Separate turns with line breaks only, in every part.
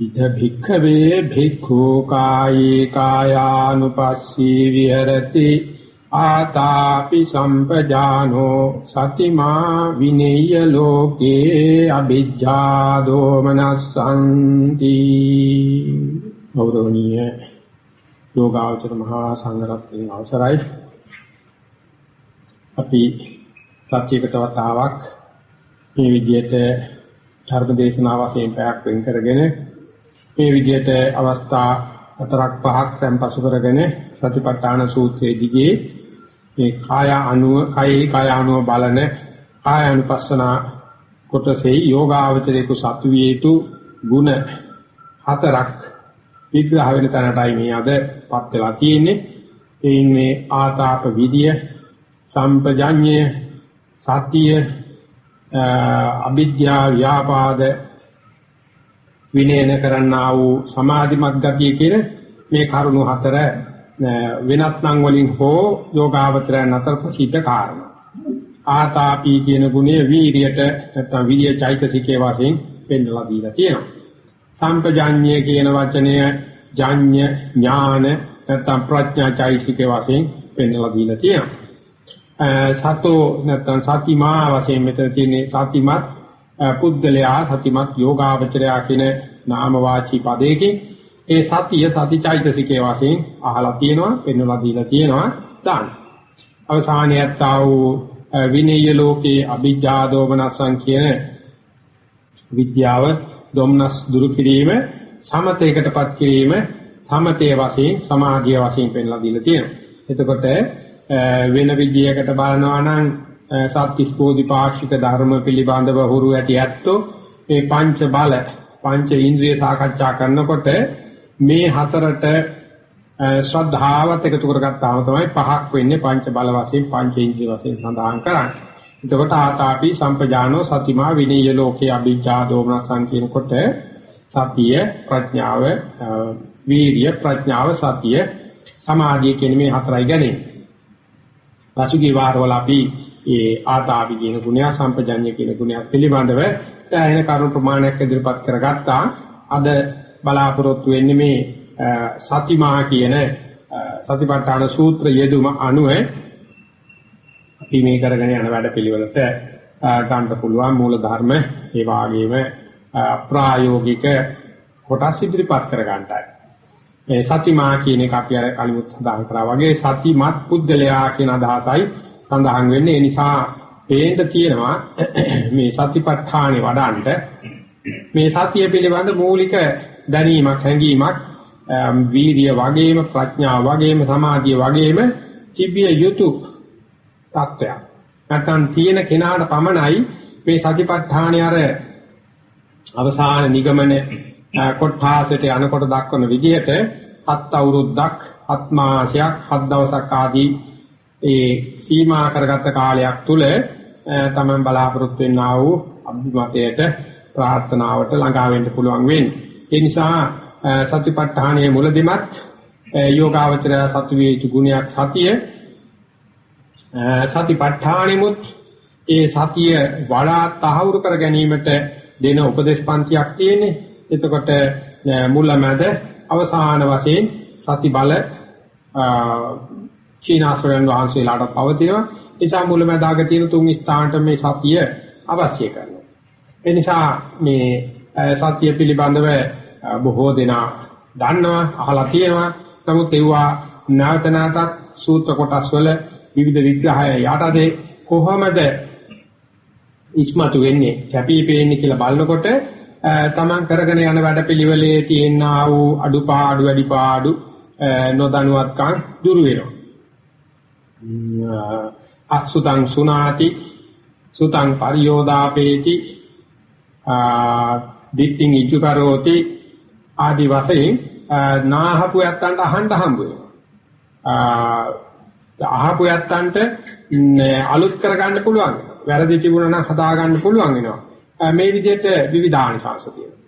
ඉද භික්ඛවේ භික්ඛු කායේ කායානුපස්සී විහෙරති ආතාපි සම්පජානෝ සතිමා විනේය ලෝකේ අ비ජ්ජා දෝමනස්සන්ති ගෞරවනීය යෝගාචර මහා සංඝරත්නයේ අවසරයි. අපි සත්‍යයකට වතාවක් මේ විදිහට ධර්ම දේශනාව වශයෙන් පැයක් වෙන් කරගෙන මේ විදිහට අවස්ථා හතරක් පහක් සම්පසු කරගෙන සතිපට්ඨාන සූත්‍රයේ දිගේ මේ කාය අනුව කයි කාය අනුව බලන කාය අනුපස්සනා කොටසේ යෝගාවචරයේ සතු වියේතු ගුණ හතරක් විග්‍රහ වෙන තැනටයි මේ අදපත් වෙලා තියෙන්නේ. එයින් මේ ආතාප විදිය සම්පජඤ්ඤය සතිය අවිද්‍යා ව්‍යාපාද විනයන කරන්නා වූ සමාධිමත් ගතිය කියන මේ කරුණු හතර වෙනත් නම් වලින් හෝ යෝගාවචරයන් අතර ප්‍රසිද්ධ කාරණා. ආතාපි කියන ගුණය වීරියට නැත්නම් විරිය චෛතසිකයේ වශයෙන් පෙන්වලා දීලා තියෙනවා. සම්පජාඤ්ඤය කියන වචනය ජාඤ්ඤ ඥාන නැත්නම් ප්‍රඥා චෛතසිකයේ වශයෙන් පෙන්වලා දීලා තියෙනවා. සතෝ නැත්නම් සතිමා වශයෙන් මෙතන තියෙන්නේ සතිමත් පුද්ගලයා සතිමත් යෝගාවචරයා කියන නාම වාචී පදයකින් ඒ සතිය සතිචෛතසිකයේ වශයෙන් අහලා තියෙනවා පෙන්වලා දීලා තියෙනවා දාන. අවසානයත් ආ වූ විනීය ලෝකේ අභිජ්ජා දෝමනසං කියන විද්‍යාව දොම්නස් දුරු කිරීම සමතේකටපත් කිරීම සමතේ වශයෙන් සමාධිය වශයෙන් පෙන්ලා දීලා තියෙනවා. එතකොට වෙන විද්‍යාවකට බලනවා නම් සත්‍තිස් බෝධිපාක්ෂික ධර්ම පිළිබඳව හුරු ඇති ඇත්තෝ මේ පංච බල පංච ඉන්ද්‍රිය සාකච්ඡා කරනකොට මේ හතරට ශ්‍රද්ධාවත් එකතු කරගත්තාම තමයි පහක් වෙන්නේ පංච බල වශයෙන් පංච ඉන්ද්‍රිය වශයෙන් සඳහන් කරන්නේ. එතකොට ආතාපි සම්පජානෝ සතිමා විනීය ලෝකේ අභිජ්ජා දෝමනසං කියනකොට සතිය ප්‍රඥාව වීර්ය ප්‍රඥාව සතිය සමාධිය කියන මේ හතරයි ගන්නේ. පසුගිය වාරවල අපි ඒ ආතාපි කියන ගුණය සම්පජඤ්ඤ කියන ගුණයක් පිළිබඳව දැනෙන කරුණු ප්‍රමාණයක් ඉදිරිපත් කරගත්තා. අද බලාපොරොත්තු වෙන්නේ මේ සතිමා කියන සතිපට්ඨාන සූත්‍ර යෙදුම අනුව අපි මේ කරගෙන යන වැඩ පිළිවෙලට ගන්න පුළුවන් මූල ධර්ම ඒ වගේම ප්‍රායෝගික කොටස් ඉදිරිපත් කර ගන්නටයි. මේ සතිමා කියන එක අපි අර කලිමුත් සඳහන් කරා වගේ සතිමත් පුද්ගලයා කියන අදහසයි සඳහන් වෙන්නේ ඒ නිසා පේන්න තියෙනවා මේ සතිපට්ඨානේ වඩන්න මේ සතිය පිළිබඳ මූලික දැනීමක් හැඟීමක් වීර්ය වගේම ප්‍රඥා වගේම සමාධිය වගේම තිබිය යුතු තත්ත්වයක්. නැත්නම් තියෙන කෙනාට පමණයි මේ සතිපට්ඨානේ අර අවසාන නිගමන කොට්ඨාසයට යනකොට දක්වන විදිහට හත් අවුරුද්දක් හත් මාසයක් හත් දවසක් ආදී ඒ සීමා කරගත්ත කාලයක් තුල තමන් බලාපොරොත්තු වෙන්නා වූ අභිමතයට ප්‍රාර්ථනාවට ළඟා වෙන්න පුළුවන් වෙන්නේ. ඒ නිසා සතිපට්ඨානයේ මුලදිමත් යෝගාවචරය සතු වේ යුතු ගුණයක් සතිය සතිපට්ඨානෙමුත් ඒ සතිය වඩා තහවුරු කර ගැනීමට දෙන උපදේශ පන්තියක් තියෙන්නේ. එතකොට මුලමැද අවසාන වශයෙන් සති බල චීනාශ්‍රයන් වහන්සේලාට පවතිනවා. නිසා මුලමදාග තියෙන තුන් ස්ථානට මේ සතිය අවශ්‍ය කරනවා. ඒ නිසා මේ සතිය පිළිබඳව බොහෝ දෙනා දන්නවා, අහලා තියෙනවා. නමුත් ඒවා නැවත නැවතත් සූත්‍ර කොටස් වල විවිධ විග්‍රහය යටතේ කොහොමද ඉස්මතු වෙන්නේ, කැපී පෙනෙන්නේ කියලා බලනකොට තමන් කරගෙන යන වැඩපිළිවෙලේ තියෙන ආ වූ අඩුපාඩු වැඩිපාඩු නොදනුවත්කම් දුරු වෙනවා. අසුතං සුනාති සුතං පරියෝදාපේති දිට්ඨින් ඉජුකරෝති ආදි වශයෙන් නාහපු යත්තන්ට අහන්න හම්බ වෙනවා. අහපු යත්තන්ට අලුත් කරගන්න පුළුවන්. වැරදි තිබුණා නම් හදා ගන්න පුළුවන් වෙනවා. මේ විදිහට විවිධාංශාංශ තියෙනවා.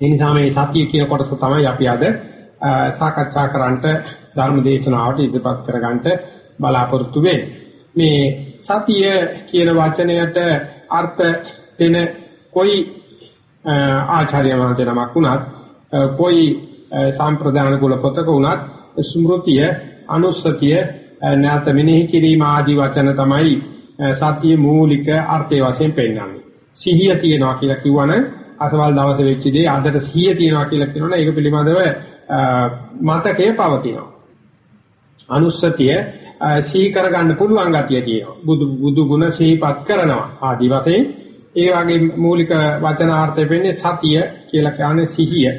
ඒ නිසා මේ සතිය කියන කොටස තමයි අපි අද සාකච්ඡා කරන්නට ධර්ම දේශනාවට ඉදිරිපත් කරගන්නට බලාපොරොත්තු වෙන්නේ. මේ සතිය කියන වචනයට අර්ථ දෙන કોઈ ආචාර්ය මහතනමක් වුණත් કોઈ සම්ප්‍රදාන කුල පොතක වුණත් ස්මෘතිය අනුස්සතිය නැත මෙනෙහි කිරීම ආදී වචන තමයි සතිය මූලික අර්ථය වශයෙන් පෙන්වන්නේ. සිහිය තියනවා කියලා කිව්වනම් අසවල් දවසේ වෙච්ච දේ අදට සිහිය තියනවා කියලා කියනවනේ ඒක පිළිබඳව මතකයේ පවතිනවා. අනුස්සතිය සිහි කරගන්න පුළුවන් ගතිය තියෙනවා. බුදු බුදු ගුණ සිහිපත් කරනවා. ආදි වශයෙන් ඒ වගේ මූලික වචනාර්ථය වෙන්නේ සතිය කියලා කියන්නේ සිහිය.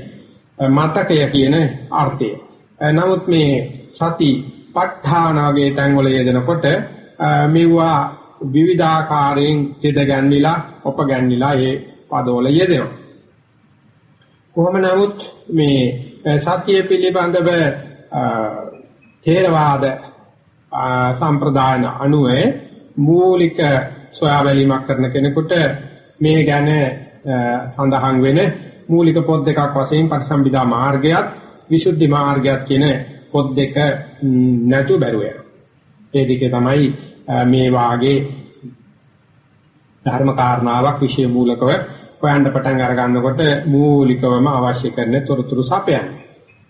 මතකය කියන අර්ථය. නමුත් මේ සති ප ဋ ාණ වගේ තැන්වල යෙදෙනකොට මෙවුවා විවිධාකාරයෙන් තෙද ගැන්විලා ඔප ගැන්විලා ඒ පදවල යෙදෙනවා. කොහොම නමුත් මේ සත්‍ය පිළිබඳව තේරවාද සම්ප්‍රදායන අනුව මූලික සොයා බැලීමක් කරන කෙනෙකුට මේ ගැන සඳහන් වෙන මූලික පොත් දෙකක් වශයෙන් පරිසම්බිදා මාර්ගයත් විසුද්ධි මාර්ගයත් කියන පොත් දෙක නැතු බැරුව යනවා. ඒ දෙකේ තමයි මේ වාගේ ධර්ම කාරණාවක් විශේෂ මූලකව හොයන්න පටන් අර ගන්නකොට මූලිකවම අවශ්‍ය කරන තොරතුරු සපයන්නේ.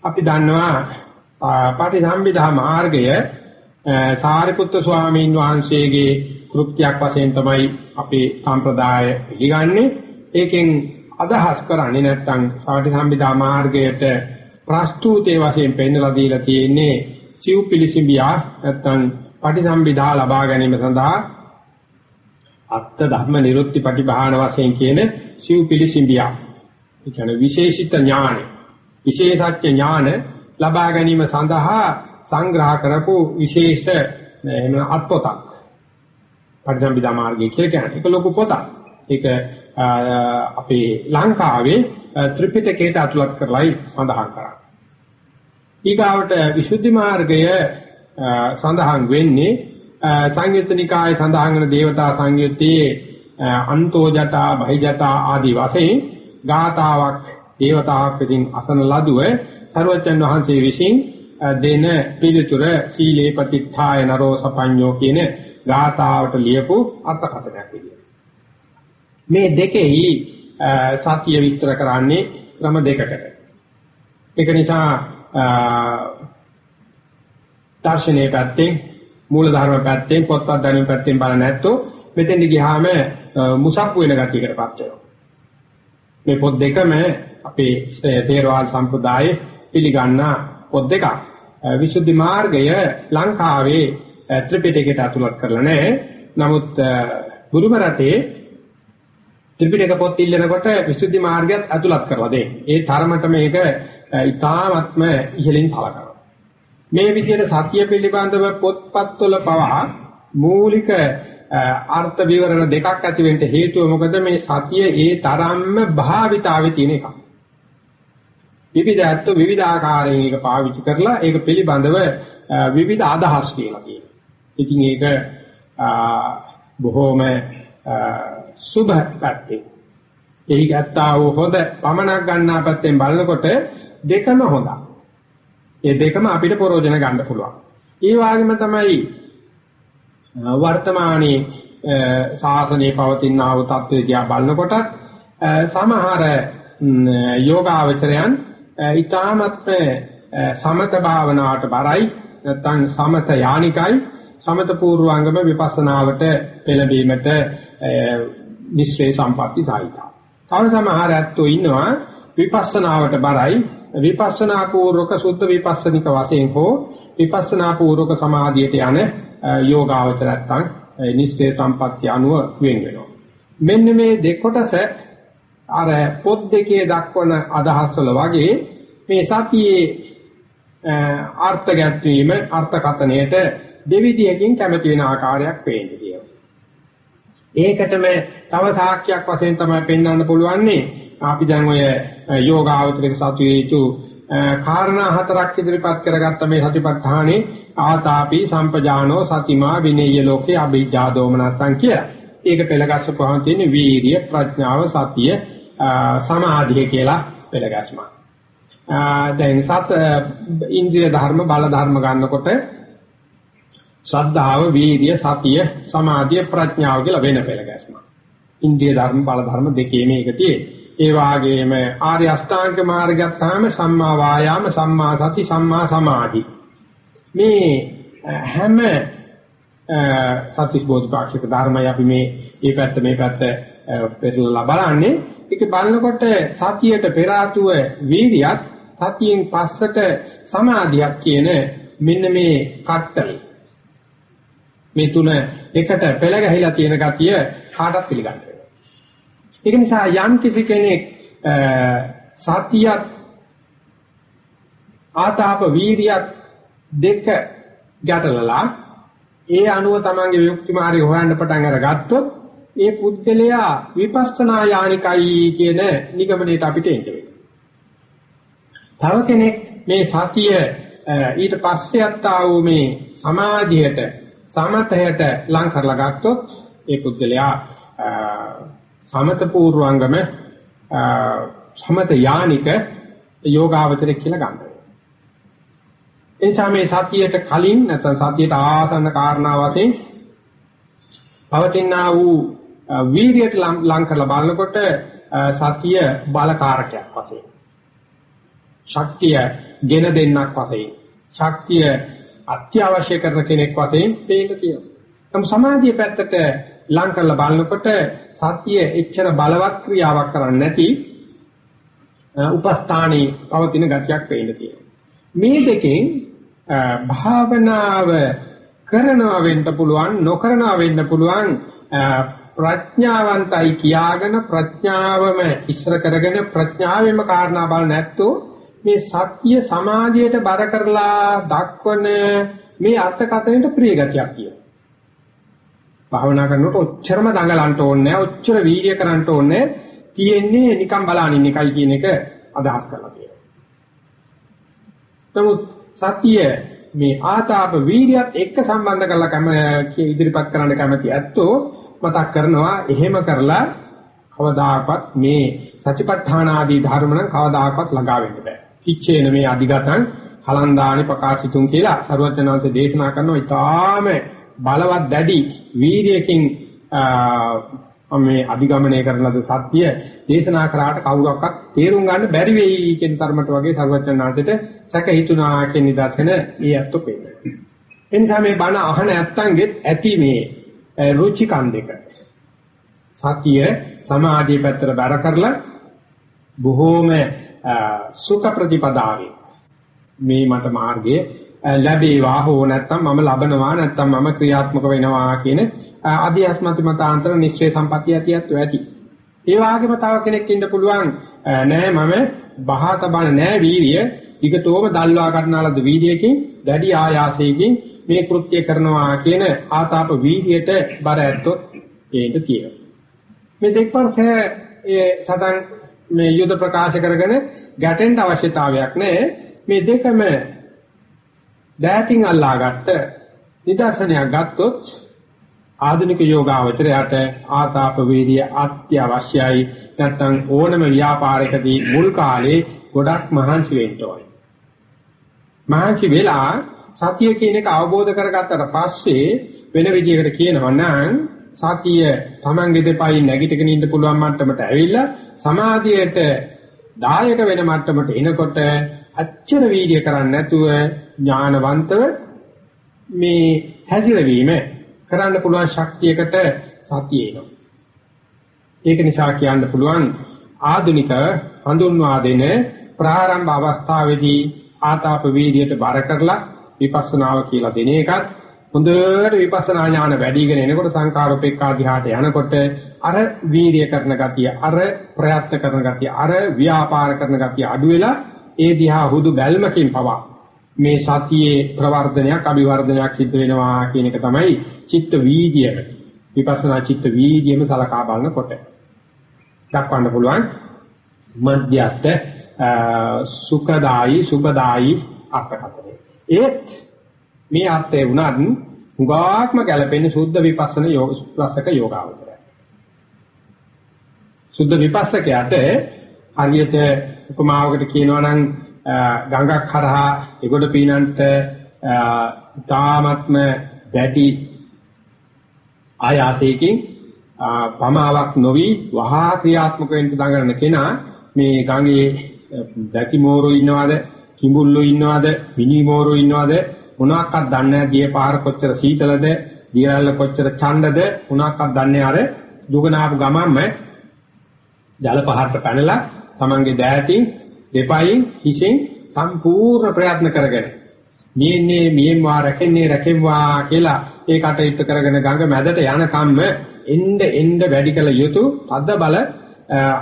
අපි දන්නවා පටිසම්භිදා මාර්ගය සාරිපුත්‍ර ස්වාමීන් වහන්සේගේ කෘත්‍යයක් වශයෙන් තමයි අපේ සම්ප්‍රදාය පිළිගන්නේ. ඒකෙන් අදහස් කරන්නේ නැත්නම් සාටිසම්භිදා මාර්ගයට ප්‍රස්තුතේ වශයෙන් පෙන්වලා දීලා තියෙන්නේ සිව් පිළිසිඹියා නැත්නම් පටිසම්භිදා ලබා ගැනීම සඳහා අත්ත ධම්ම නිරුත්ති පටිභාන වශයෙන් කියන සිව් පිළිසිඹියා. ඒ කියන්නේ විශේෂිත ඥාන, විශේෂඥ ඥාන ලබා ගැනීම සඳහා සංග්‍රහ කරපු විශේෂ එහෙම අත්පොතක්. පටිසම්භිදා මාර්ගය කියලා කියන්නේ. ඒක ලොකු පොතක්. ඒක අපේ ලංකාවේ ත්‍රිපිටකයට අතුලත් කරලායි සඳහන් කරන්නේ. ඊගාවට විසුද්ධි මාර්ගය සඳහන් වෙන්නේ සංයුත්ත නිකායේ සඳහන් වෙන දේවතා සංයුත්තේ අන්තෝ ජටා බහි ජටා ආදී වශයෙන් ගාතාවක් දේවතාවක් විසින් අසන ලදුව සර්වජන් වහන්සේ විසින් දෙන පිළිතුර සීලේ ප්‍රතිත්ථාය නරෝ සපඤ්ඤෝ කියන ගාතාවට ලියපු අර්ථකථනයක් විදියට. මේ දෙකෙහි සත්‍ය විස්තර කරන්නේ ක්‍රම දෙකකට. ඒක නිසා දර්ශනීය පැත්තෙන් මූල ධර්ම පැත්තෙන් පොත්පත් දැනුම පැත්තෙන් බලන්නේ නැත්තෝ මෙතෙන්දි ගියාම මුසප්පු වෙන ගතියකටපත් වෙනවා. මේ පොත් දෙකම අපේ තේරවාද සම්ප්‍රදායේ පිළිගන්න පොත් දෙකක්. විසුද්ධි මාර්ගය ලංකාවේ ත්‍රිපිටකයට අතුලත් කරලා නැහැ. නමුත් බුදුම රටේ ත්‍රිපිටක පොත් ඉල්ලනකොට විසුද්ධි මාර්ගයත් අතුලත් කරලා දෙන්නේ. ඒ තරමට මේක ඊ타ත්ම ඉහළින් සලකනවා. මේ විදිහට සත්‍ය පිළිබඳව පොත්පත්වල පවා මූලික අර්ථ විවරණ දෙකක් ඇති වෙන්න හේතුව මොකද මේ සතිය ඒ තරම්ම භාවිතාවේ තියෙන එකක්. විවිධත්ව විවිධ ආකාරයෙන් ඒක පාවිච්චි කරලා ඒක පිළිබඳව විවිධ අදහස් කියලා කියනවා. ඉතින් ඒක බොහෝම සුභ පැත්තේ. එහි ගත්තා වූ හොඳ පමනක් ගන්නා පැත්තෙන් බලනකොට දෙකම හොඳයි. ඒ දෙකම අපිට ප්‍රයෝජන ගන්න පුළුවන්. ඒ වගේම තමයි වර්තමානයේ ශාසනයේ පවතින ආ වූ තත්ත්වය දිහා බලනකොට සමහර යෝගාවචරයන් ඊටාමත් සමත භාවනාවට බරයි නැත්නම් සමත යානිකයි සමත පූර්වාංගම විපස්සනාවට පෙළඹීමට නිස්සේ සම්පatti සායිතා. තව සමහර ඇත්තෝ ඉන්නවා විපස්සනාවට බරයි විපස්සනා පූර්වක සුද්ධ විපස්සනික වශයෙන් හෝ විපස්සනා පූර්වක සමාධියට යන යෝගාවචර නැත්තම් නිෂ්ඨේ සම්පත්‍ය අනුව වෙන් වෙනවා. මෙන්න මේ දෙකොටස අර පොත් දෙකේ දක්වන අදහස් වල වගේ මේ සතියේ අර්ථ ගැත්වීම අර්ථකථනයට දෙවිදියකින් කැමති වෙන ආකාරයක් පේන්නේ කියනවා. ඒකටම තව සාක්ෂියක් වශයෙන් තමයි පෙන්වන්න පුළුවන්නේ අපි දැන් ඔය යෝගාවචරයක සතු යුතු කාරණා හතරක් ඉදිරිපත් කරගත්ත මේ සතිපට්ඨානේ ආතාපි සම්පජානෝ සතිමා විනේය ලෝකේ අභිජ්ජා දෝමනසං කියලා. ඒක පෙළගස්සපුවාම තියෙන්නේ වීර්ය ප්‍රඥාව සතිය සමාධිය කියලා පෙළගස්මක්. දැන් සත් ඉන්ද්‍රිය ධර්ම බල ධර්ම ගන්නකොට ශ්‍රද්ධාව වීර්ය සතිය සමාධිය ප්‍රඥාව කියලා වෙන පෙළගස්මක්. ඉන්ද්‍රිය ධර්ම බල ධර්ම දෙකේම එක තියෙන්නේ. ඒ වාගේම ආර්ය අෂ්ටාංග මාර්ගය ගත්තාම සම්මා වායාම සම්මා සති සම්මා සමාධි මේ හැම සත්‍විස් බෝධිපාක්ෂික ධර්මයි අපි මේ මේ පැත්ත මේ පැත්ත පෙරලා බලන්නේ ඒක බලනකොට සතියට පෙර ආතුව වීර්යයත් සතියෙන් පස්සට සමාධියක් කියන මෙන්න මේ කට්ටලේ. මේ තුන එකට පෙළ ගැහිලා තියෙන ගතිය කාටත් පිළිගන්න ඒක නිසා යම් කිසි කෙනෙක් සතියත් ආතාප වීරියත් දෙක ගැටලලා ඒ අනුව තමන්ගේ විමුක්ති මාර්ගය හොයන්න පටන් අරගත්තොත් ඒ පුද්ගලයා විපස්සනා යානිකයි කියන නිගමනයට අපිට එන්න වෙනවා. තව කෙනෙක් මේ සතිය ඊට පස්සේ යත්තා වූ මේ සමාධියට සමතයට ලං කරලා ගත්තොත් ඒ පුද්ගලයා සමත පූර්වංගම සමත යානික යෝගාවචරය කියලා ගන්නවා. ඒ නිසා මේ සතියට කලින් නැත්නම් සතියට ආසන්න කාරණා වශයෙන් පවතිනා වූ වීර්යයට ලං කරලා බලනකොට සතිය බලකාරකයක් වශයෙන් ශක්තිය ගෙන දෙන්නක් වශයෙන් ශක්තිය අත්‍යවශ්‍ය කරන කෙනෙක් වශයෙන් මේක කියනවා. නම් සමාධිය පැත්තට ලං කරලා බලනකොට සතිය එච්චර බලවත් ක්‍රියාවක් කරන්නේ නැති උපස්ථානී පවතින ගතියක් වෙන්න තියෙනවා. මේ දෙකෙන් භාවනාව කරනවා වෙන්න පුළුවන් නොකරනවා වෙන්න පුළුවන් ප්‍රඥාවන්තයි කියාගෙන ප්‍රඥාවම ඉස්සර කරගෙන ප්‍රඥාවෙම කාරණා බල නැත්තෝ මේ සත්‍ය සමාධියට බර කරලා දක්වන මේ අර්ථකථනයට ප්‍රිය ගතියක් කියනවා. භාවනා කරනකොට ඔච්චරම දඟලන්න ඕනේ නැහැ ඔච්චර වීර්ය කරන්න ඕනේ තියෙන්නේ නිකන් බලානින් එකයි කියන එක අදහස් කරලා තියෙනවා. නමුත් සතිය මේ ආතාප වීර්යයත් එක්ක සම්බන්ධ කරලා කම ඉදිරිපත් කරන්න කැමති ඇත්තෝ මතක් කරනවා එහෙම කරලා කවදාකවත් මේ සතිපට්ඨාන ආදී ධර්ම නම් කවදාකවත් ළඟා වෙන්න බෑ. කිච්චේන මේ අධිගතං හලන්දානි ප්‍රකාශිතුන් කියලා සරුවචනාංශ දේශනා කරනවා ඊටාම බලවත් දැඩි වීර්යයෙන් මේ අධිගමනය කරන ලද සත්‍ය දේශනා කරාට කවුරක්වත් තේරුම් ගන්න බැරි වෙයි කියන තරමට වගේ සර්වඥාන්තට සැක හිතුනා කියන නිදර්ශන ඒ අත්තු පෙන්නනවා. එනිසා මේ බණ අහන ඇත්තන්ගෙත් ඇති මේ රුචිකන් දෙක. සතිය සමාධිය පැත්තට බර කරලා බොහෝම සුඛ ප්‍රතිපදාවේ මේ මට මාර්ගයේ ලැබේවා හෝ නැත්නම් මම ලබනවා නැත්නම් මම ක්‍රියාත්මක වෙනවා කියන අධ්‍යාත්මති මතාන්තර නිශ්චය සම්පත්තිය ඇතියත් ඇති. ඒ වගේම තව කෙනෙක් ඉන්න පුළුවන් නෑ මම බහත බල නෑ වීර්ය විගතෝම දල්වා ගන්නාලද වීර්යයෙන් දැඩි ආයාසයෙන් මේ කෘත්‍ය කරනවා කියන ආතාප වීර්යයට බර ඇත්තොත් ඒකට තියෙනවා. මේ දෙක්පර්සය ඒ සතන් මේ යුද ප්‍රකාශ කරගෙන ගැටෙන්න අවශ්‍යතාවයක් නැහැ. මේ දෙකම දෑතින් අල්ලාගත්ත නිදර්ශනයක් ගත්තොත් ආධුනික යෝගාවචරයට ආතාප වේදිය අත්‍යවශ්‍යයි නැත්නම් ඕනම ව්‍යාපාරයකදී මුල් කාලේ ගොඩක් මහන්සි වෙන්න ඕනේ. මහන්සි වෙලා සතිය කියන එක අවබෝධ කරගත්තට පස්සේ වෙන විදිහකට කියනවා නම් සතිය Tamange දෙපයි නැගිටගෙන ඉන්න පුළුවන් මට්ටමට ඇවිල්ලා සමාධියට දායක වෙන මට්ටමට එනකොට අච්චර වීර්ය කරන්නේ නැතුව ඥානවන්තව මේ හැසිරවීම කරන්න පුළුවන් ශක්තියකට සතිය එනවා. ඒක නිසා කියන්න පුළුවන් ආධුනික හඳුන්වා දෙන ප්‍රාරම්භ අවස්ථාවේදී ආතාප වීර්යයට බර කරලා විපස්සනාව කියලා දෙන එකත් හොඳට විපස්සනා ඥාන වැඩිගෙන එනකොට සංකාරෝපේක්ඛා ධ්‍යාට යනකොට අර වීර්ය කරන ගතිය අර ප්‍රයත්න කරන ගතිය අර ව්‍යාපාර කරන ගතිය අඩු වෙලා ඒ දිහා හුදු බැල්මකින් පවා මේ සතියේ ප්‍රවර්ධනයක් අභිවර්ධනයක් සිද්ධ වෙනවා කියන එක තමයි චිත්ත වීදියම විපස්සනා චිත්ත වීදියම සලකා බලනකොට. දක්වන්න පුළුවන්. මධ්‍යස්ත සුඛදායි සුබදායි අර්ථකථනය. ඒත් මේ අර්ථය වුණත් හුඟාක්ම ගැළපෙන්නේ සුද්ධ විපස්සන යෝග විපස්සක යෝගාවචරය. සුද්ධ විපස්සකයට හරියට උපමාවකට කියනවා නම් ගඟක් හරහා ඒගොඩ පීනන්ට තාමත්ම දැටි ආයාසයෙන් පමාවක් නොවි වහා ක්‍රියාත්මක වෙන්න දඟලන කෙනා මේ ගඟේ දැටි මෝරු ඉන්නවද කිඹුල්ලු ඉන්නවද? මිනි මෝරු ඉන්නවද? මොනවාක්වත් දන්නේ නැහැ. දිය පාර කොච්චර සීතලද? දියරල්ල කොච්චර ඡණ්ඩද? මොනවාක්වත් දන්නේ අර දුගන ආපු ගමන්ම ජල පහරට පැනලා තමන්ගේ දෑතින් දෙපයින් හිසෙන් සම්පූර්ණ ප්‍රයත්න කරගෙන නියන්නේ මියෙන් වා රැකෙන්නේ රැකෙම්වා කියලා ඒ කටයුත්ත කරගෙන ගඟ මැදට යන කම්ම එන්න එන්න වැඩි කළ යුතු තද බල